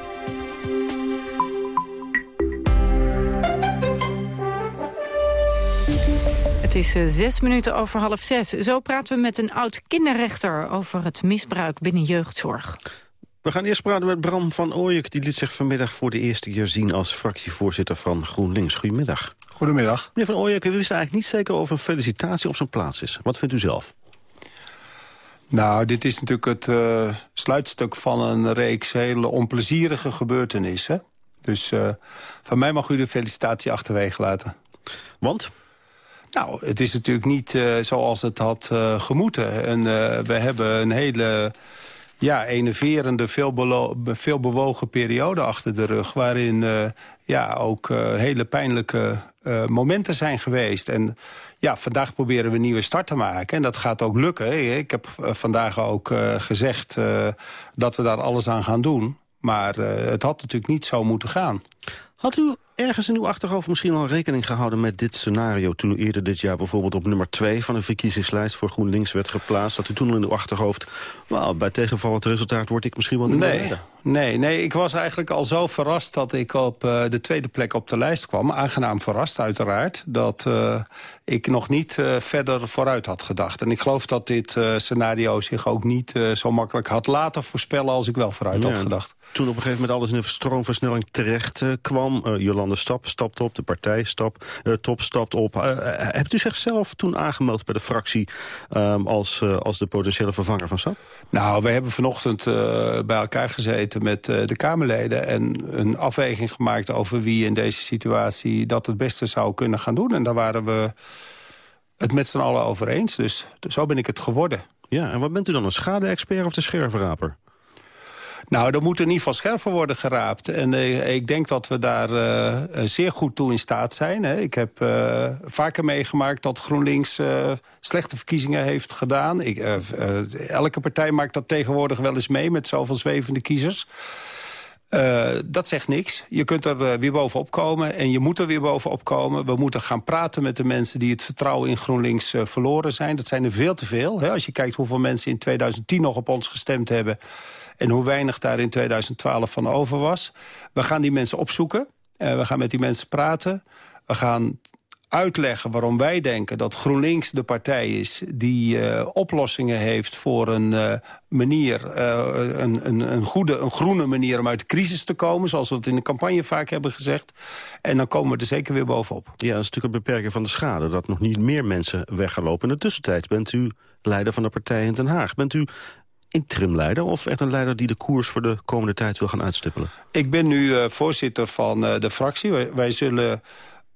Speaker 4: Het is eh, zes minuten over half zes. Zo praten we met een oud kinderrechter over het misbruik binnen jeugdzorg.
Speaker 5: We gaan eerst praten met Bram van Ooyek. Die liet zich vanmiddag voor de eerste keer zien als fractievoorzitter van GroenLinks. Goedemiddag.
Speaker 26: Goedemiddag.
Speaker 5: Meneer van Ooyek, we wisten eigenlijk niet zeker of een felicitatie op zijn plaats is. Wat vindt u zelf?
Speaker 26: Nou, dit is natuurlijk het uh, sluitstuk van een reeks hele onplezierige gebeurtenissen. Dus uh, van mij mag u de felicitatie achterwege laten.
Speaker 5: Want?
Speaker 26: Nou, het is natuurlijk niet uh, zoals het had uh, gemoeten. En uh, we hebben een hele ja, enerverende, veel, veel bewogen periode achter de rug... waarin ja, ook hele pijnlijke momenten zijn geweest. En ja, vandaag proberen we een nieuwe start te maken. En dat gaat ook lukken. Ik heb vandaag ook gezegd dat we daar alles aan gaan doen. Maar het had natuurlijk niet zo moeten gaan.
Speaker 5: Had u ergens in uw achterhoofd misschien al rekening gehouden met dit scenario... toen u eerder dit jaar bijvoorbeeld op nummer 2 van de verkiezingslijst... voor GroenLinks werd geplaatst, dat u toen al in uw achterhoofd... Well, bij tegenvallend resultaat word ik misschien wel niet
Speaker 26: nee, meer Nee, nee, ik was eigenlijk al zo verrast dat ik op uh, de tweede plek op de lijst kwam. Aangenaam verrast uiteraard, dat uh, ik nog niet uh, verder vooruit had gedacht. En ik geloof dat dit scenario zich ook niet zo makkelijk had laten voorspellen... als ik wel vooruit ja, had gedacht.
Speaker 5: Toen op een gegeven moment alles in een stroomversnelling terecht kwam... Jolande Stap stapt op, de partij stap, top stapt op. hebt u zichzelf toen aangemeld bij de fractie... Um, als, als de potentiële vervanger van Stap?
Speaker 26: Nou, we hebben vanochtend bij elkaar gezeten met uh, de Kamerleden... en een afweging gemaakt over wie in deze situatie dat het beste zou kunnen gaan doen. En daar waren we het met z'n allen over eens. Dus, dus zo ben ik het geworden.
Speaker 5: Ja, en wat bent u dan, een schade-expert of de schervenraper?
Speaker 26: Nou, er moet in ieder geval scherven worden geraapt. En uh, ik denk dat we daar uh, zeer goed toe in staat zijn. Hè. Ik heb vaker meegemaakt dat GroenLinks slechte verkiezingen heeft gedaan. Ik, elke partij maakt dat tegenwoordig wel eens mee met zoveel zwevende kiezers. Dat zegt niks. Je kunt er weer bovenop komen en je moet er weer bovenop komen. We moeten gaan praten met de mensen die het vertrouwen in GroenLinks verloren zijn. Dat zijn er veel te veel. Hè? Als je kijkt hoeveel mensen in 2010 nog op ons gestemd hebben... en hoe weinig daar in 2012 van over was. We gaan die mensen opzoeken. we gaan met die mensen praten. We gaan uitleggen waarom wij denken dat GroenLinks de partij is... die uh, oplossingen heeft voor een uh, manier, een, een, een, goede, een groene manier om uit de crisis te komen... zoals we het in de campagne vaak hebben gezegd. En dan komen we er zeker weer bovenop.
Speaker 5: Ja, dat is natuurlijk een beperking van de schade... dat nog niet meer mensen weggelopen. In de tussentijd bent u leider van de partij in Den Haag. Bent u interimleider of echt een leider die de koers voor de komende tijd wil gaan uitstippelen?
Speaker 26: Ik ben nu voorzitter van de fractie. Wij zullen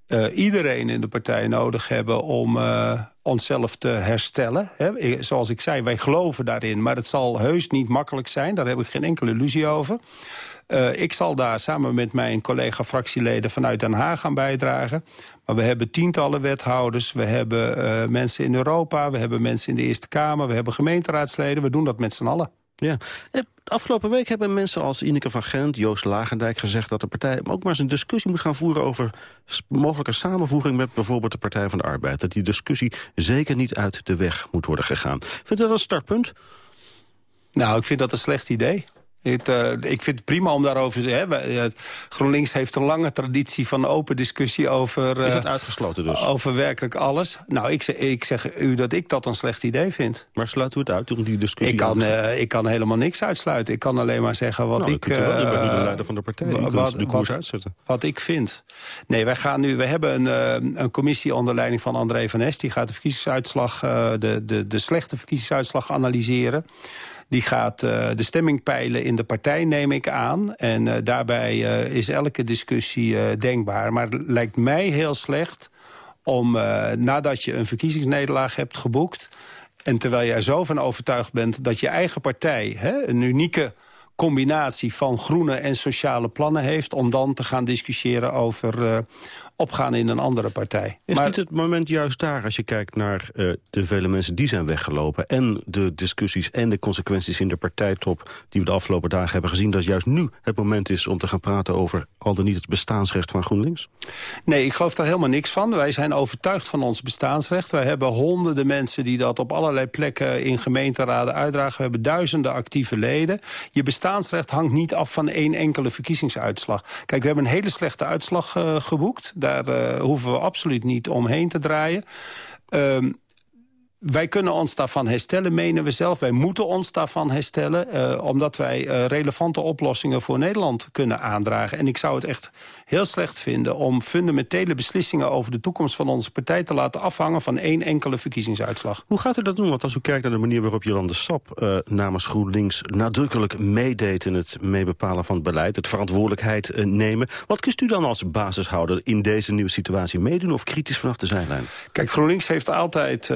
Speaker 26: uh, iedereen in de partij nodig hebben om uh, onszelf te herstellen. Zoals ik zei, wij geloven daarin, maar het zal heus niet makkelijk zijn. Daar heb ik geen enkele illusie over. Uh, ik zal daar samen met mijn collega-fractieleden vanuit Den Haag gaan bijdragen. Maar we hebben tientallen wethouders, we hebben mensen in Europa... we hebben mensen in de Eerste Kamer, we hebben gemeenteraadsleden. We doen dat met z'n allen.
Speaker 5: Ja, de afgelopen week hebben mensen als Ineke van Gent, Joost Lagendijk gezegd... dat de partij ook maar eens een discussie moet gaan voeren over mogelijke samenvoeging met bijvoorbeeld de Partij van de Arbeid. Dat die discussie zeker niet uit de weg moet worden gegaan. Vindt u dat een startpunt?
Speaker 26: Nou, ik vind dat een slecht idee. Het, uh, ik vind het prima om daarover te hebben. GroenLinks heeft een lange traditie van open discussie over...
Speaker 13: Uh, Is dat uitgesloten dus?
Speaker 26: Over werkelijk alles. Nou, ik zeg, ik zeg u dat ik dat een slecht idee vind.
Speaker 13: Maar sluit u het uit om die discussie
Speaker 26: ik kan, ik kan helemaal niks uitsluiten. Ik kan alleen maar zeggen wat
Speaker 13: nou,
Speaker 26: ik...
Speaker 13: Uh, u bent de leider van de partij. U wat, de koers
Speaker 26: wat,
Speaker 13: uitzetten.
Speaker 26: Wat ik vind. Nee, wij gaan nu... We hebben een, een commissie onder leiding van André van Est. Die gaat de verkiezingsuitslag... de, de, de slechte verkiezingsuitslag analyseren. Die gaat uh, de stemming peilen in de partij, neem ik aan. En uh, daarbij uh, is elke discussie denkbaar. Maar het lijkt mij heel slecht om nadat je een verkiezingsnederlaag hebt geboekt... en terwijl je er zo van overtuigd bent dat je eigen partij... Hè, een unieke combinatie van groene en sociale plannen heeft... om dan te gaan discussiëren over opgaan in een andere partij.
Speaker 13: Is maar, niet het moment juist daar, als je kijkt naar uh, de vele mensen die zijn weggelopen... en de discussies en de consequenties in de partijtop... die we de afgelopen dagen hebben gezien... dat juist nu het moment is om te gaan praten over... al dan niet het bestaansrecht van GroenLinks?
Speaker 26: Nee, ik geloof daar helemaal niks van. Wij zijn overtuigd van ons bestaansrecht. Wij hebben honderden mensen die dat op allerlei plekken... in gemeenteraden uitdragen. We hebben duizenden actieve leden. Je bestaansrecht hangt niet af van één enkele verkiezingsuitslag. Kijk, we hebben een hele slechte uitslag uh, geboekt. Daar uh, hoeven we absoluut niet omheen te draaien. Um, wij kunnen ons daarvan herstellen, menen we zelf. Wij moeten ons daarvan herstellen, uh, omdat wij uh, relevante oplossingen voor Nederland kunnen aandragen. En ik zou het echt heel slecht vinden om fundamentele beslissingen over de toekomst van onze partij te laten afhangen van één enkele verkiezingsuitslag.
Speaker 13: Hoe gaat u dat doen? Want als u kijkt naar de manier waarop Jolande Sap uh, namens GroenLinks nadrukkelijk meedeed in het meebepalen van het beleid, het verantwoordelijkheid nemen. Wat kust u dan als basishouder in deze nieuwe situatie meedoen of kritisch vanaf de zijlijn?
Speaker 26: Kijk, GroenLinks heeft altijd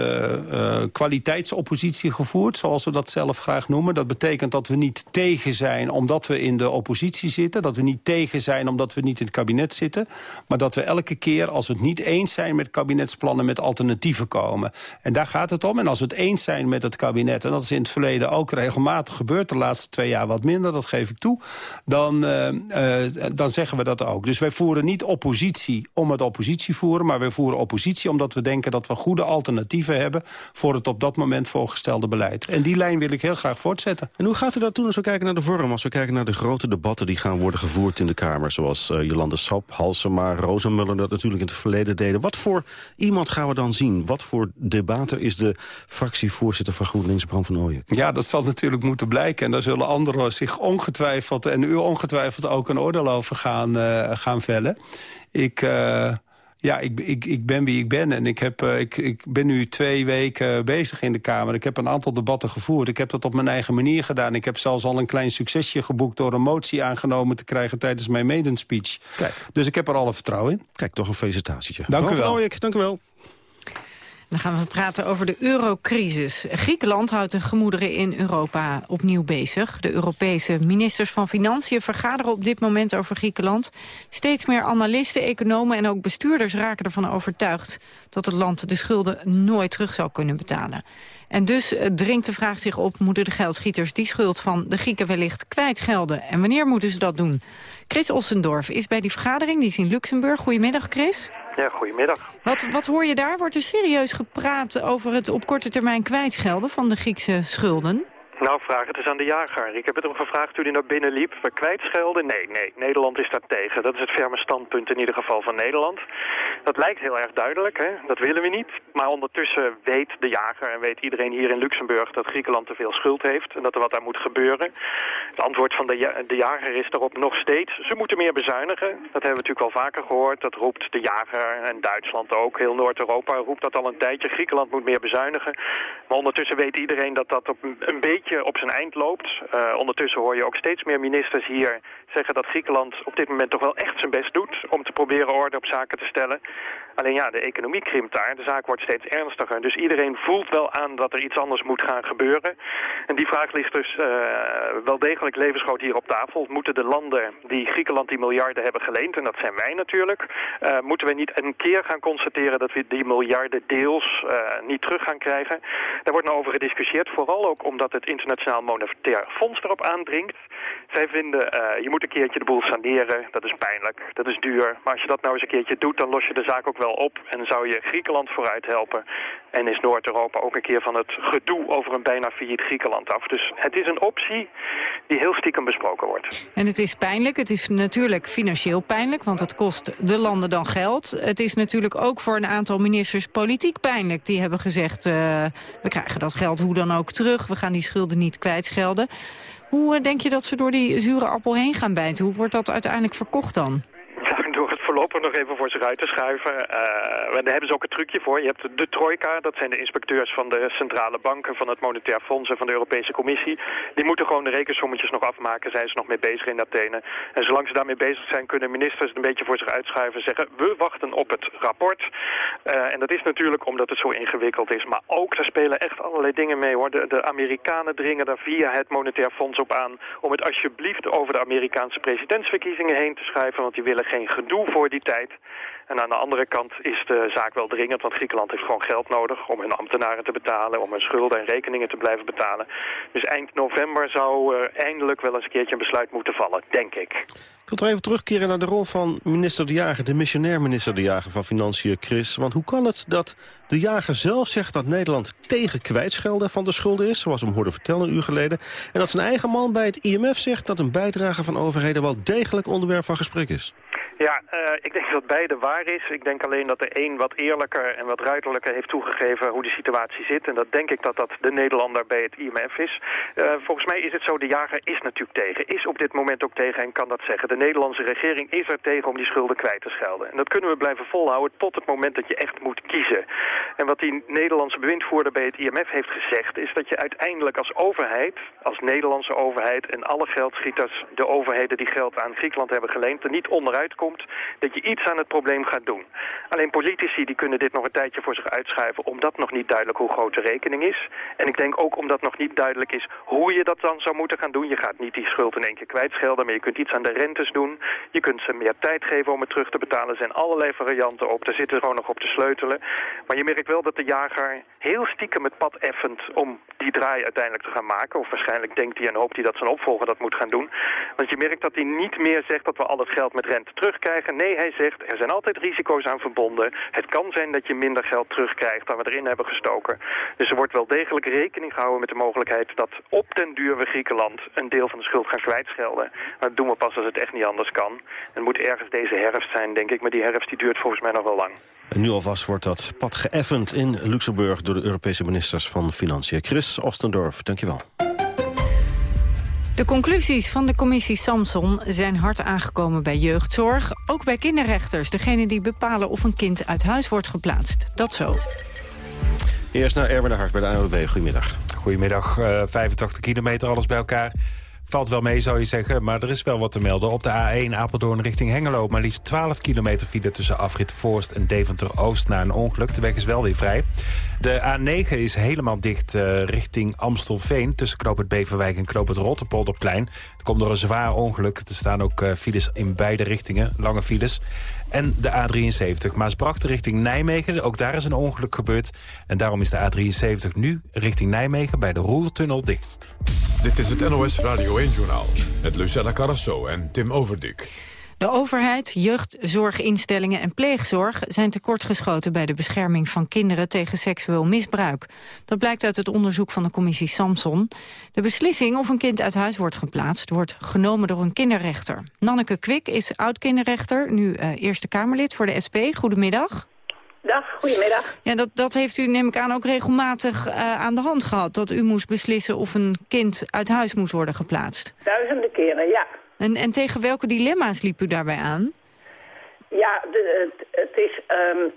Speaker 26: uh, kwaliteitsoppositie gevoerd, zoals we dat zelf graag noemen. Dat betekent dat we niet tegen zijn omdat we in de oppositie zitten. Dat we niet tegen zijn omdat we niet in het kabinet zitten. Maar dat we elke keer, als we het niet eens zijn met kabinetsplannen... met alternatieven komen. En daar gaat het om. En als we het eens zijn met het kabinet... en dat is in het verleden ook regelmatig gebeurd... de laatste twee jaar wat minder, dat geef ik toe... dan, uh, uh, dan zeggen we dat ook. Dus wij voeren niet oppositie om het oppositie voeren... maar wij voeren oppositie omdat we denken dat we goede alternatieven hebben voor het op dat moment voorgestelde beleid. En die lijn wil ik heel graag voortzetten.
Speaker 13: En hoe gaat u dat doen als we kijken naar de vorm? Als we kijken naar de grote debatten die gaan worden gevoerd in de Kamer... zoals uh, Jolande Sap, Halsema, Rozenmuller dat natuurlijk in het verleden deden. Wat voor iemand gaan we dan zien? Wat voor debater is de fractievoorzitter van GroenLinks, Bram van Ooyen?
Speaker 26: Ja, dat zal natuurlijk moeten blijken. En daar zullen anderen zich ongetwijfeld... en u ongetwijfeld ook een oordeel over gaan, uh, gaan vellen. Ik... Uh, ja, ik, ik, ik ben wie ik ben. En ik, heb, uh, ik, ik ben nu twee weken bezig in de Kamer. Ik heb een aantal debatten gevoerd. Ik heb dat op mijn eigen manier gedaan. Ik heb zelfs al een klein succesje geboekt... door een motie aangenomen te krijgen tijdens mijn maiden speech.
Speaker 13: Kijk.
Speaker 26: Dus ik heb er alle vertrouwen in.
Speaker 13: Kijk, toch een felicitatietje.
Speaker 26: Dank u wel.
Speaker 13: Dank u wel.
Speaker 4: Dan gaan we praten over de eurocrisis. Griekenland houdt de gemoederen in Europa opnieuw bezig. De Europese ministers van Financiën vergaderen op dit moment over Griekenland. Steeds meer analisten, economen en ook bestuurders raken ervan overtuigd... dat het land de schulden nooit terug zal kunnen betalen. En dus dringt de vraag zich op, moeten de geldschieters die schuld van de Grieken wellicht kwijtgelden? En wanneer moeten ze dat doen? Chris Ossendorf is bij die vergadering, die is in Luxemburg. Goedemiddag, Chris.
Speaker 27: Ja, goedemiddag.
Speaker 4: Wat, wat hoor je daar? Wordt er serieus gepraat over het op korte termijn kwijtschelden van de Griekse schulden?
Speaker 27: Nou, vraag het eens aan de jager. Ik heb het hem gevraagd toen hij naar binnen liep. We kwijtschelden? Nee, nee. Nederland is daar tegen. Dat is het ferme standpunt in ieder geval van Nederland. Dat lijkt heel erg duidelijk, hè? dat willen we niet. Maar ondertussen weet de jager en weet iedereen hier in Luxemburg... dat Griekenland te veel schuld heeft en dat er wat aan moet gebeuren. Het antwoord van de, de jager is daarop nog steeds... ze moeten meer bezuinigen. Dat hebben we natuurlijk al vaker gehoord. Dat roept de jager en Duitsland ook. Heel Noord-Europa roept dat al een tijdje. Griekenland moet meer bezuinigen. Maar ondertussen weet iedereen dat dat op een beetje op zijn eind loopt. Uh, ondertussen hoor je ook steeds meer ministers hier zeggen dat Griekenland op dit moment toch wel echt zijn best doet om te proberen orde op zaken te stellen. Alleen ja, de economie krimpt daar, de zaak wordt steeds ernstiger. Dus iedereen voelt wel aan dat er iets anders moet gaan gebeuren. En die vraag ligt dus uh, wel degelijk levensgroot hier op tafel. Moeten de landen die Griekenland die miljarden hebben geleend, en dat zijn wij natuurlijk, uh, moeten we niet een keer gaan constateren dat we die miljarden deels uh, niet terug gaan krijgen? Daar wordt nou over gediscussieerd, vooral ook omdat het Internationaal Monetair Fonds erop aandringt. Zij vinden, uh, je moet een keertje de boel saneren, dat is pijnlijk, dat is duur. Maar als je dat nou eens een keertje doet, dan los je de zaak ook wel op en zou je Griekenland vooruit helpen. En is Noord-Europa ook een keer van het gedoe over een bijna failliet Griekenland af. Dus het is een optie die heel stiekem besproken wordt.
Speaker 4: En het is pijnlijk. Het is natuurlijk financieel pijnlijk, want het kost de landen dan geld. Het is natuurlijk ook voor een aantal ministers politiek pijnlijk. Die hebben gezegd, uh, we krijgen dat geld hoe dan ook terug. We gaan die schulden niet kwijtschelden. Hoe uh, denk je dat ze door die zure appel heen gaan bijten? Hoe wordt dat uiteindelijk verkocht dan?
Speaker 27: Voorlopig nog even voor zich uit te schuiven. Uh, daar hebben ze ook een trucje voor. Je hebt de trojka, dat zijn de inspecteurs van de centrale banken, van het Monetair Fonds en van de Europese Commissie. Die moeten gewoon de rekensommetjes nog afmaken, zijn ze nog mee bezig in Athene. En zolang ze daarmee bezig zijn, kunnen ministers het een beetje voor zich uitschuiven en zeggen, we wachten op het rapport. Uh, en dat is natuurlijk omdat het zo ingewikkeld is. Maar ook, daar spelen echt allerlei dingen mee hoor. De, de Amerikanen dringen daar via het Monetair Fonds op aan om het alsjeblieft over de Amerikaanse presidentsverkiezingen heen te schrijven, want die willen geen gedoe voor die tijd. En aan de andere kant is de zaak wel dringend, want Griekenland heeft gewoon geld nodig om hun ambtenaren te betalen, om hun schulden en rekeningen te blijven betalen. Dus eind november zou uh, eindelijk wel eens een keertje een besluit moeten vallen, denk ik.
Speaker 13: Ik wil er even terugkeren naar de rol van minister De Jager, de missionair minister De Jager van Financiën, Chris. Want hoe kan het dat De Jager zelf zegt dat Nederland tegen kwijtschelden van de schulden is, zoals we hem hoorden vertellen een uur geleden, en dat zijn eigen man bij het IMF zegt dat een bijdrage van overheden wel degelijk onderwerp van gesprek is?
Speaker 27: Ja, uh, ik denk dat beide waar is. Ik denk alleen dat de een wat eerlijker en wat ruiterlijker heeft toegegeven hoe de situatie zit. En dat denk ik dat dat de Nederlander bij het IMF is. Uh, volgens mij is het zo, de jager is natuurlijk tegen. Is op dit moment ook tegen en kan dat zeggen. De Nederlandse regering is er tegen om die schulden kwijt te schelden. En dat kunnen we blijven volhouden tot het moment dat je echt moet kiezen. En wat die Nederlandse bewindvoerder bij het IMF heeft gezegd... is dat je uiteindelijk als overheid, als Nederlandse overheid... en alle geldschieters, de overheden die geld aan Griekenland hebben geleend... er niet onderuit komt dat je iets aan het probleem gaat doen. Alleen politici die kunnen dit nog een tijdje voor zich uitschuiven... omdat nog niet duidelijk hoe groot de rekening is. En ik denk ook omdat nog niet duidelijk is hoe je dat dan zou moeten gaan doen. Je gaat niet die schuld in één keer kwijtschelden... maar je kunt iets aan de rentes doen. Je kunt ze meer tijd geven om het terug te betalen. Er zijn allerlei varianten op. Daar zitten gewoon nog op te sleutelen. Maar je merkt wel dat de jager heel stiekem het pad effent... om die draai uiteindelijk te gaan maken. Of waarschijnlijk denkt hij en hoopt hij dat zijn opvolger dat moet gaan doen. Want je merkt dat hij niet meer zegt dat we al het geld met rente Nee, hij zegt, er zijn altijd risico's aan verbonden. Het kan zijn dat je minder geld terugkrijgt dan we erin hebben gestoken. Dus er wordt wel degelijk rekening gehouden met de mogelijkheid... dat op den duur we Griekenland een deel van de schuld gaan kwijtschelden. Maar dat doen we pas als het echt niet anders kan. Het moet ergens deze herfst zijn, denk ik. Maar die herfst die duurt volgens mij nog wel lang.
Speaker 13: En nu alvast wordt dat pad geëffend in Luxemburg... door de Europese ministers van Financiën. Chris Ostendorf, dankjewel.
Speaker 4: De conclusies van de commissie Samson zijn hard aangekomen bij jeugdzorg. Ook bij kinderrechters, degene die bepalen of een kind uit huis wordt geplaatst. Dat zo.
Speaker 13: Eerst naar Erwin de Hart bij de ANWB. Goedemiddag.
Speaker 3: Goedemiddag, uh, 85 kilometer, alles bij elkaar. Valt wel mee, zou je zeggen, maar er is wel wat te melden. Op de A1 Apeldoorn richting Hengelo... maar liefst 12 kilometer file tussen Afrit Voorst en Deventer-Oost... na een ongeluk. De weg is wel weer vrij. De A9 is helemaal dicht uh, richting Amstelveen... tussen Knoop Beverwijk en Knoop het Rotterpolderplein. Er komt door een zwaar ongeluk. Er staan ook uh, files in beide richtingen, lange files. En de A73 Maasbracht richting Nijmegen. Ook daar is een ongeluk gebeurd. En daarom is de A73 nu richting Nijmegen bij de Roertunnel dicht.
Speaker 1: Dit is het NOS Radio 1-journaal met Lucella Carrasso en Tim Overdik.
Speaker 4: De overheid, jeugdzorginstellingen en pleegzorg zijn tekortgeschoten bij de bescherming van kinderen tegen seksueel misbruik. Dat blijkt uit het onderzoek van de commissie Samson. De beslissing of een kind uit huis wordt geplaatst wordt genomen door een kinderrechter. Nanneke Kwik is oud-kinderrechter, nu uh, Eerste Kamerlid voor de SP. Goedemiddag.
Speaker 28: Dag, goedemiddag.
Speaker 4: Ja, dat, dat heeft u, neem ik aan, ook regelmatig uh, aan de hand gehad. Dat u moest beslissen of een kind uit huis moest worden geplaatst.
Speaker 28: Duizenden keren, ja.
Speaker 4: En, en tegen welke dilemma's liep u daarbij aan?
Speaker 28: Ja, het, is, um,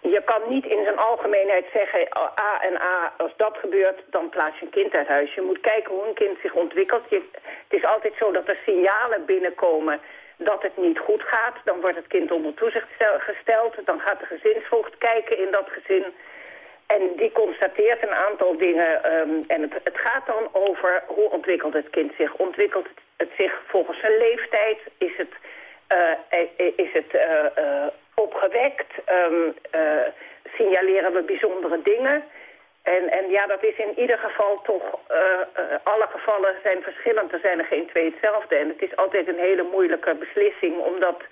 Speaker 28: je kan niet in zijn algemeenheid zeggen... A en A, als dat gebeurt, dan plaats je een kind uit huis. Je moet kijken hoe een kind zich ontwikkelt. Het is altijd zo dat er signalen binnenkomen dat het niet goed gaat. Dan wordt het kind onder toezicht gesteld. Dan gaat de gezinsvoogd kijken in dat gezin. En die constateert een aantal dingen. Um, en het, het, gaat dan over hoe ontwikkelt het kind zich. Ontwikkelt het zich volgens zijn leeftijd? Is het, uh, is het opgewekt? Um, signaleren we bijzondere dingen? En, en ja, dat is in ieder geval toch... alle gevallen zijn verschillend. Er zijn er geen twee hetzelfde. En het is altijd een hele moeilijke beslissing... omdat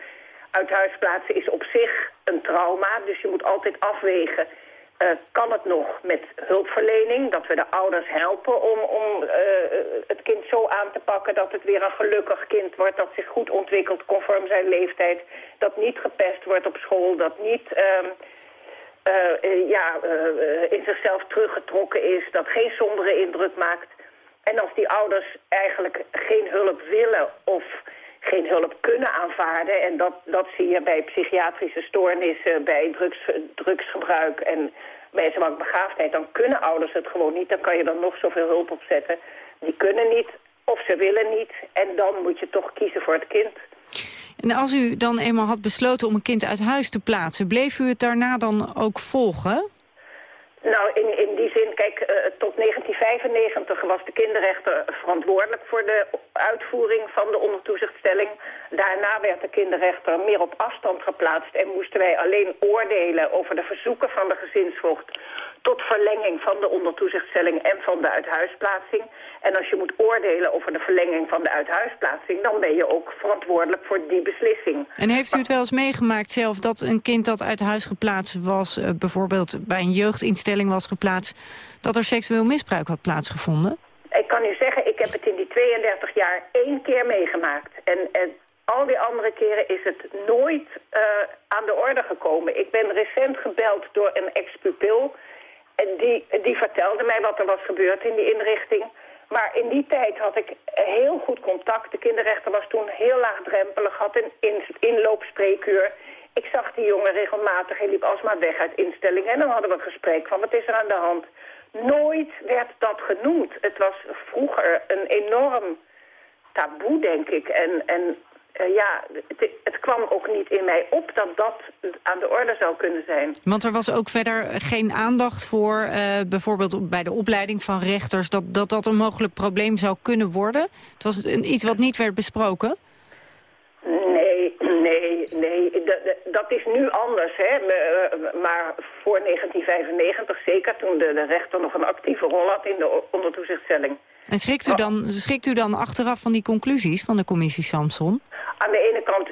Speaker 28: uithuisplaatsen is op zich een trauma. Dus je moet altijd afwegen uh, kan het nog met hulpverlening, dat we de ouders helpen om, om uh, het kind zo aan te pakken dat het weer een gelukkig kind wordt, dat zich goed ontwikkelt conform zijn leeftijd, dat niet gepest wordt op school, dat niet uh, ja, in zichzelf teruggetrokken is, dat geen sombere indruk maakt. En als die ouders eigenlijk geen hulp willen of geen hulp kunnen aanvaarden. En dat, dat zie je bij psychiatrische stoornissen, bij drugs, drugsgebruik en bij zwakbegaafdheid. Dan kunnen ouders het gewoon niet. Dan kan je er nog zoveel hulp op zetten. Die kunnen niet of ze willen niet. En dan moet je toch kiezen voor het kind.
Speaker 4: En als u dan eenmaal had besloten om een kind uit huis te plaatsen... bleef u het daarna dan ook volgen?
Speaker 28: Nou, in, in die zin, kijk, uh, tot 1995 was de kinderrechter verantwoordelijk voor de uitvoering van de ondertoezichtstelling. Daarna werd de kinderrechter meer op afstand geplaatst en moesten wij alleen oordelen over de verzoeken van de gezinsvoogd tot verlenging van de ondertoezichtstelling en van de uithuisplaatsing. En als je moet oordelen over de verlenging van de uithuisplaatsing... dan ben je ook verantwoordelijk voor die beslissing.
Speaker 4: En heeft u het wel eens meegemaakt zelf dat een kind dat uit huis geplaatst was... Uh, bijvoorbeeld bij een jeugdinstelling was geplaatst... dat er seksueel misbruik had plaatsgevonden?
Speaker 28: Ik kan u zeggen, ik heb het in die 32 jaar één keer meegemaakt. En, en al die andere keren is het nooit uh, aan de orde gekomen. Ik ben recent gebeld door een ex-pupil... Die, die vertelde mij wat er was gebeurd in die inrichting. Maar in die tijd had ik heel goed contact. De kinderrechter was toen heel laagdrempelig, had een in, inloopspreekuur. Ik zag die jongen regelmatig, hij liep alsmaar weg uit instellingen. En dan hadden we een gesprek van wat is er aan de hand. Nooit werd dat genoemd. Het was vroeger een enorm taboe, denk ik. En, en uh, ja, het, het, kwam ook niet in mij op dat dat aan de orde zou kunnen zijn.
Speaker 4: Want er was ook verder geen aandacht voor, uh, bijvoorbeeld bij de opleiding van rechters... Dat, dat dat een mogelijk probleem zou kunnen worden? Het was een, iets wat niet werd besproken?
Speaker 28: Nee, nee, nee. dat is nu anders, hè. Eh, maar voor 1995 zeker, toen de, de rechter nog een actieve rol had in de ondertoezichtstelling...
Speaker 4: En schrikt u, dan, schrikt u dan achteraf van die conclusies van de commissie Samson?
Speaker 28: Aan de ene kant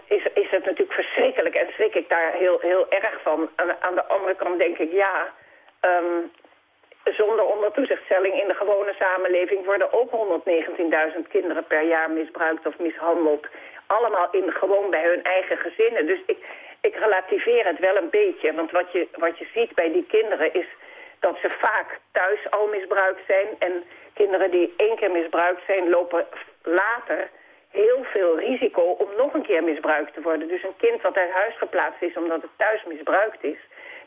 Speaker 28: is, het natuurlijk verschrikkelijk en schrik ik daar heel, heel erg van. Aan, aan de andere kant denk ik, ja, um, zonder ondertoezichtstelling in de gewone samenleving worden ook 119.000 kinderen per jaar misbruikt of mishandeld. Allemaal in, gewoon bij hun eigen gezinnen. Dus ik, ik relativeer het wel een beetje. Want wat je, wat je ziet bij die kinderen is dat ze vaak thuis al misbruikt zijn. En kinderen die één keer misbruikt zijn, lopen later heel veel risico om nog een keer misbruikt te worden. Dus een kind wat uit huis geplaatst is omdat het thuis misbruikt is...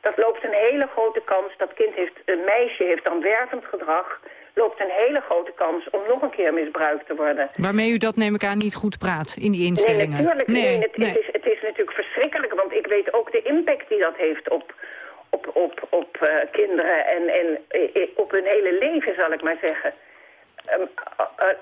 Speaker 28: dat loopt een hele grote kans, dat kind heeft, een meisje heeft dan wervend gedrag... loopt een hele grote kans om nog een keer misbruikt te worden.
Speaker 4: Waarmee u dat, neem ik aan, niet goed praat in die instellingen?
Speaker 28: Nee, natuurlijk. Nee, nee, het, nee. Het, is, het is natuurlijk verschrikkelijk, want ik weet ook de impact die dat heeft op op, op, op uh, kinderen en, en uh, op hun hele leven, zal ik maar zeggen. Um,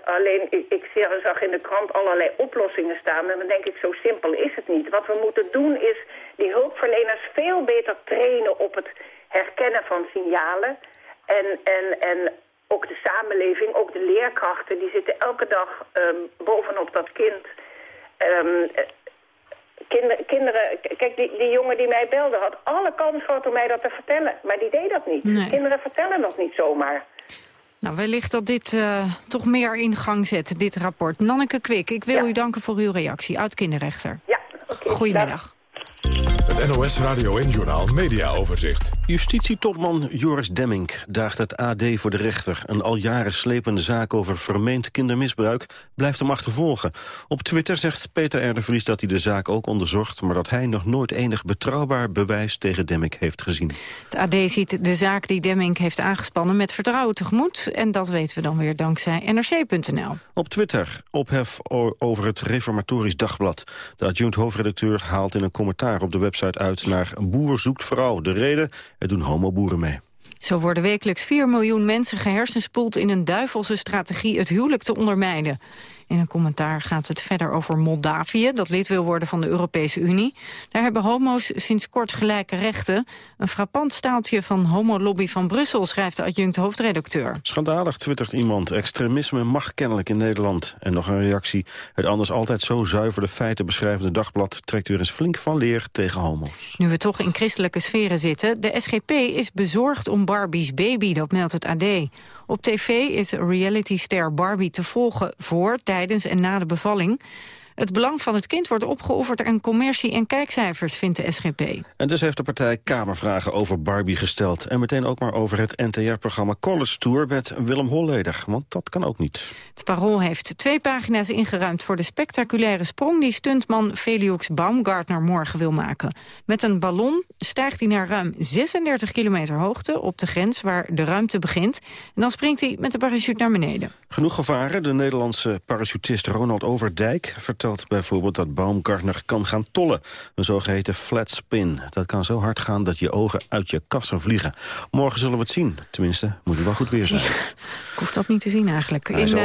Speaker 28: alleen, ik, ik zag in de krant allerlei oplossingen staan... en dan denk ik, zo simpel is het niet. Wat we moeten doen is die hulpverleners veel beter trainen... op het herkennen van signalen. En, en, en ook de samenleving, ook de leerkrachten... die zitten elke dag um, bovenop dat kind... Um, Kinder, kinderen, kijk, die, die jongen die mij belde had alle kans gehad om mij dat te vertellen. Maar die deed dat niet.
Speaker 4: Nee.
Speaker 28: Kinderen vertellen dat niet zomaar.
Speaker 4: Nou, wellicht dat dit uh, toch meer in gang zet, dit rapport. Nanneke Kwik, ik wil ja. u danken voor uw reactie. Oud-kinderrechter.
Speaker 28: Ja. Okay,
Speaker 4: Goedemiddag.
Speaker 1: Het NOS Radio en Journaal Media Overzicht.
Speaker 13: Justitietopman Joris Demming daagt het AD voor de rechter. Een al jaren slepende zaak over vermeend kindermisbruik blijft hem achtervolgen. Op Twitter zegt Peter R. de Vries dat hij de zaak ook onderzocht... maar dat hij nog nooit enig betrouwbaar bewijs tegen Demming heeft gezien.
Speaker 4: Het AD ziet de zaak die Demming heeft aangespannen met vertrouwen tegemoet. En dat weten we dan weer dankzij nrc.nl.
Speaker 13: Op Twitter ophef over het Reformatorisch Dagblad. De adjunct hoofdredacteur haalt in een commentaar op de website uit naar boer zoekt vrouw. De reden, er doen homoboeren mee.
Speaker 4: Zo worden wekelijks 4 miljoen mensen gehersenspoeld in een duivelse strategie het huwelijk te ondermijnen. In een commentaar gaat het verder over Moldavië, dat lid wil worden van de Europese Unie. Daar hebben homo's sinds kort gelijke rechten. Een frappant staaltje van homolobby van Brussel, schrijft de adjunct hoofdredacteur.
Speaker 5: Schandalig twittert iemand. Extremisme mag kennelijk in Nederland. En nog een reactie. Het anders altijd zo zuiver de feiten beschrijvende dagblad... trekt weer eens flink van leer tegen homo's.
Speaker 4: Nu we toch in christelijke sferen zitten... de SGP is bezorgd om Barbie's baby, dat meldt het AD. Op tv is realityster Barbie te volgen voor, tijdens en na de bevalling. Het belang van het kind wordt opgeofferd aan commercie en kijkcijfers, vindt de SGP.
Speaker 5: En dus heeft de partij Kamervragen over Barbie gesteld. En meteen ook maar over het NTR-programma College Tour met Willem Holleder. Want dat kan ook niet.
Speaker 4: Het Parool heeft twee pagina's ingeruimd voor de spectaculaire sprong... die stuntman Felix Baumgartner morgen wil maken. Met een ballon stijgt hij naar ruim 36 kilometer hoogte... op de grens waar de ruimte begint. En dan springt hij met de parachute naar beneden.
Speaker 5: Genoeg gevaren. De Nederlandse parachutist Ronald Overdijk vertelt bijvoorbeeld dat Baumgartner kan gaan tollen. Een zogeheten flat spin. Dat kan zo hard gaan dat je ogen uit je kassen vliegen. Morgen zullen we het zien. Tenminste, moet het wel goed weer zijn.
Speaker 4: Ik hoef dat niet te zien eigenlijk. In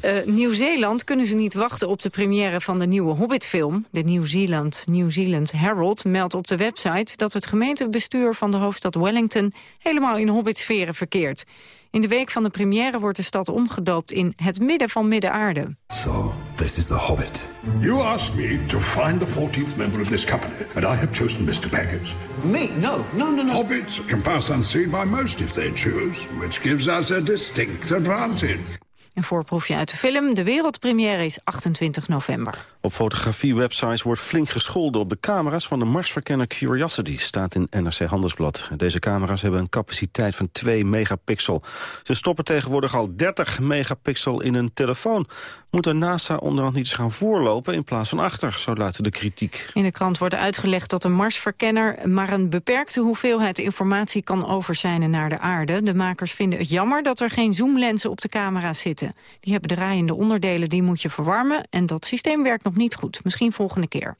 Speaker 4: eh, Nieuw-Zeeland kunnen ze niet wachten op de première van de nieuwe Hobbit-film. De New Zealand, New Zealand Herald meldt op de website... dat het gemeentebestuur van de hoofdstad Wellington... helemaal in Hobbit-sferen verkeert. In de week van de première wordt de stad omgedoopt in het midden van Midden-aarde.
Speaker 29: So, this is the Hobbit. You asked me to find the 14th member of this company, and I have chosen Mr. Baggins.
Speaker 30: Me? No, no, no, no.
Speaker 29: Hobbits can pass unseen by most if they choose, which gives us a distinct advantage.
Speaker 4: Een voorproefje uit de film. De wereldpremière is 28 november.
Speaker 5: Op fotografie-websites wordt flink gescholden op de camera's van de Marsverkenner Curiosity, staat in NRC Handelsblad. Deze camera's hebben een capaciteit van 2 megapixel. Ze stoppen tegenwoordig al 30 megapixel in een telefoon. Moet de NASA onderhand niet eens gaan voorlopen in plaats van achter, zo luidt de kritiek.
Speaker 4: In de krant wordt uitgelegd dat de Marsverkenner maar een beperkte hoeveelheid informatie kan overzijnen naar de aarde. De makers vinden het jammer dat er geen zoomlenzen op de camera's zitten. Die hebben draaiende onderdelen, die moet je verwarmen en dat systeem werkt nog niet goed. Misschien volgende keer.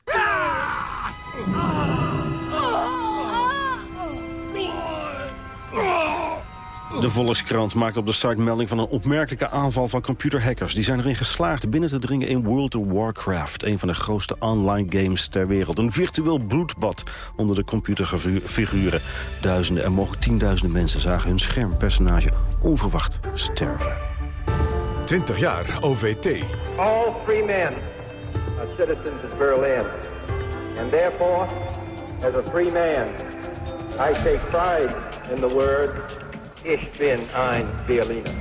Speaker 5: De Volkskrant maakt op de site melding van een opmerkelijke aanval van computerhackers. Die zijn erin geslaagd binnen te dringen in World of Warcraft. Een van de grootste online games ter wereld. Een virtueel bloedbad onder de computerfiguren. Duizenden en mogelijk tienduizenden mensen zagen hun schermpersonage onverwacht sterven.
Speaker 1: 20 jaar OVT.
Speaker 31: All free men are citizens of Berlin. And therefore, as a free man, I take pride in the word, Ich bin ein Berliner.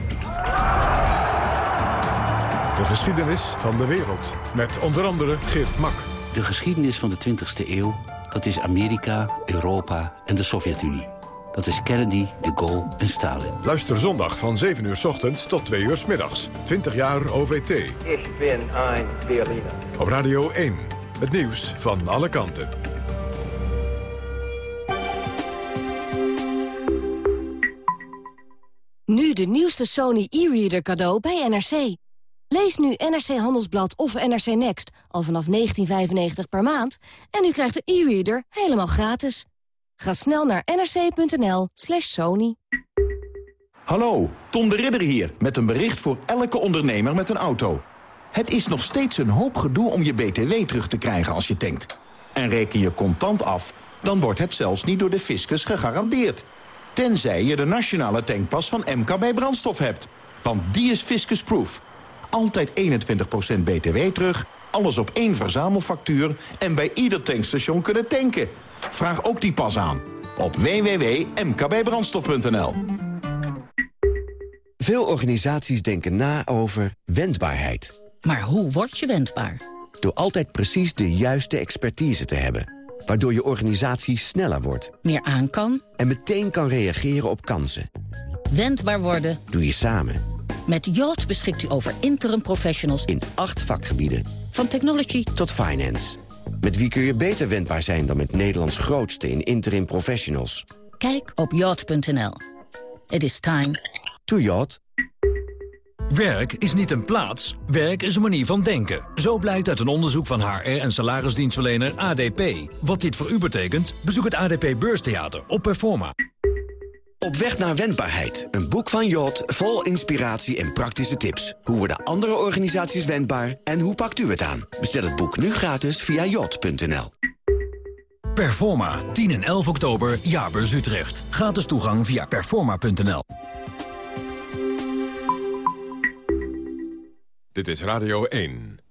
Speaker 1: De geschiedenis van de wereld. Met onder andere Geert Mak.
Speaker 32: De geschiedenis van de 20e eeuw, dat is Amerika, Europa en de Sovjet-Unie. Dat is Kennedy, de Gaulle en Stalin.
Speaker 1: Luister zondag van 7 uur s ochtends tot 2 uur s middags. 20 jaar OVT.
Speaker 31: Ich bin ein Berliner.
Speaker 1: Op Radio 1. Het nieuws van alle kanten.
Speaker 33: Nu de nieuwste Sony e-reader cadeau bij NRC. Lees nu NRC Handelsblad of NRC Next al vanaf 19,95 per maand... en u krijgt de e-reader helemaal gratis. Ga snel naar nrc.nl slash sony.
Speaker 34: Hallo, Tom de Ridder hier met een bericht voor elke ondernemer met een auto. Het is nog steeds een hoop gedoe om je BTW terug te krijgen als je tankt. En reken je contant af, dan wordt het zelfs niet door de fiscus gegarandeerd. Tenzij je de nationale tankpas van MKB Brandstof hebt. Want die is fiscusproof. Altijd 21% BTW terug, alles op één verzamelfactuur... en bij ieder tankstation kunnen tanken. Vraag ook die pas aan op www.mkbbrandstof.nl.
Speaker 35: Veel organisaties denken na over wendbaarheid.
Speaker 36: Maar hoe word je wendbaar?
Speaker 35: Door altijd precies de juiste expertise te hebben. Waardoor je organisatie sneller wordt.
Speaker 36: Meer aan kan?
Speaker 35: En meteen kan reageren op kansen.
Speaker 36: Wendbaar worden?
Speaker 35: Doe je samen.
Speaker 36: Met Yacht beschikt u over interim professionals...
Speaker 35: in acht vakgebieden.
Speaker 36: Van technology
Speaker 35: tot finance. Met wie kun je beter wendbaar zijn dan met Nederlands grootste in interim professionals?
Speaker 36: Kijk op yacht.nl. It is time
Speaker 35: to yacht.
Speaker 37: Werk is niet een plaats, werk is een manier van denken. Zo blijkt uit een onderzoek van HR en salarisdienstverlener ADP. Wat dit voor u betekent, bezoek het ADP Beurstheater op Performa.
Speaker 35: Op weg naar wendbaarheid. Een boek van Jot vol inspiratie en praktische tips. Hoe worden andere organisaties wendbaar en hoe pakt u het aan? Bestel het boek nu gratis via jot.nl.
Speaker 37: Performa, 10 en 11 oktober, Jaarbeurs Utrecht. Gratis toegang via performa.nl.
Speaker 1: Dit is Radio 1.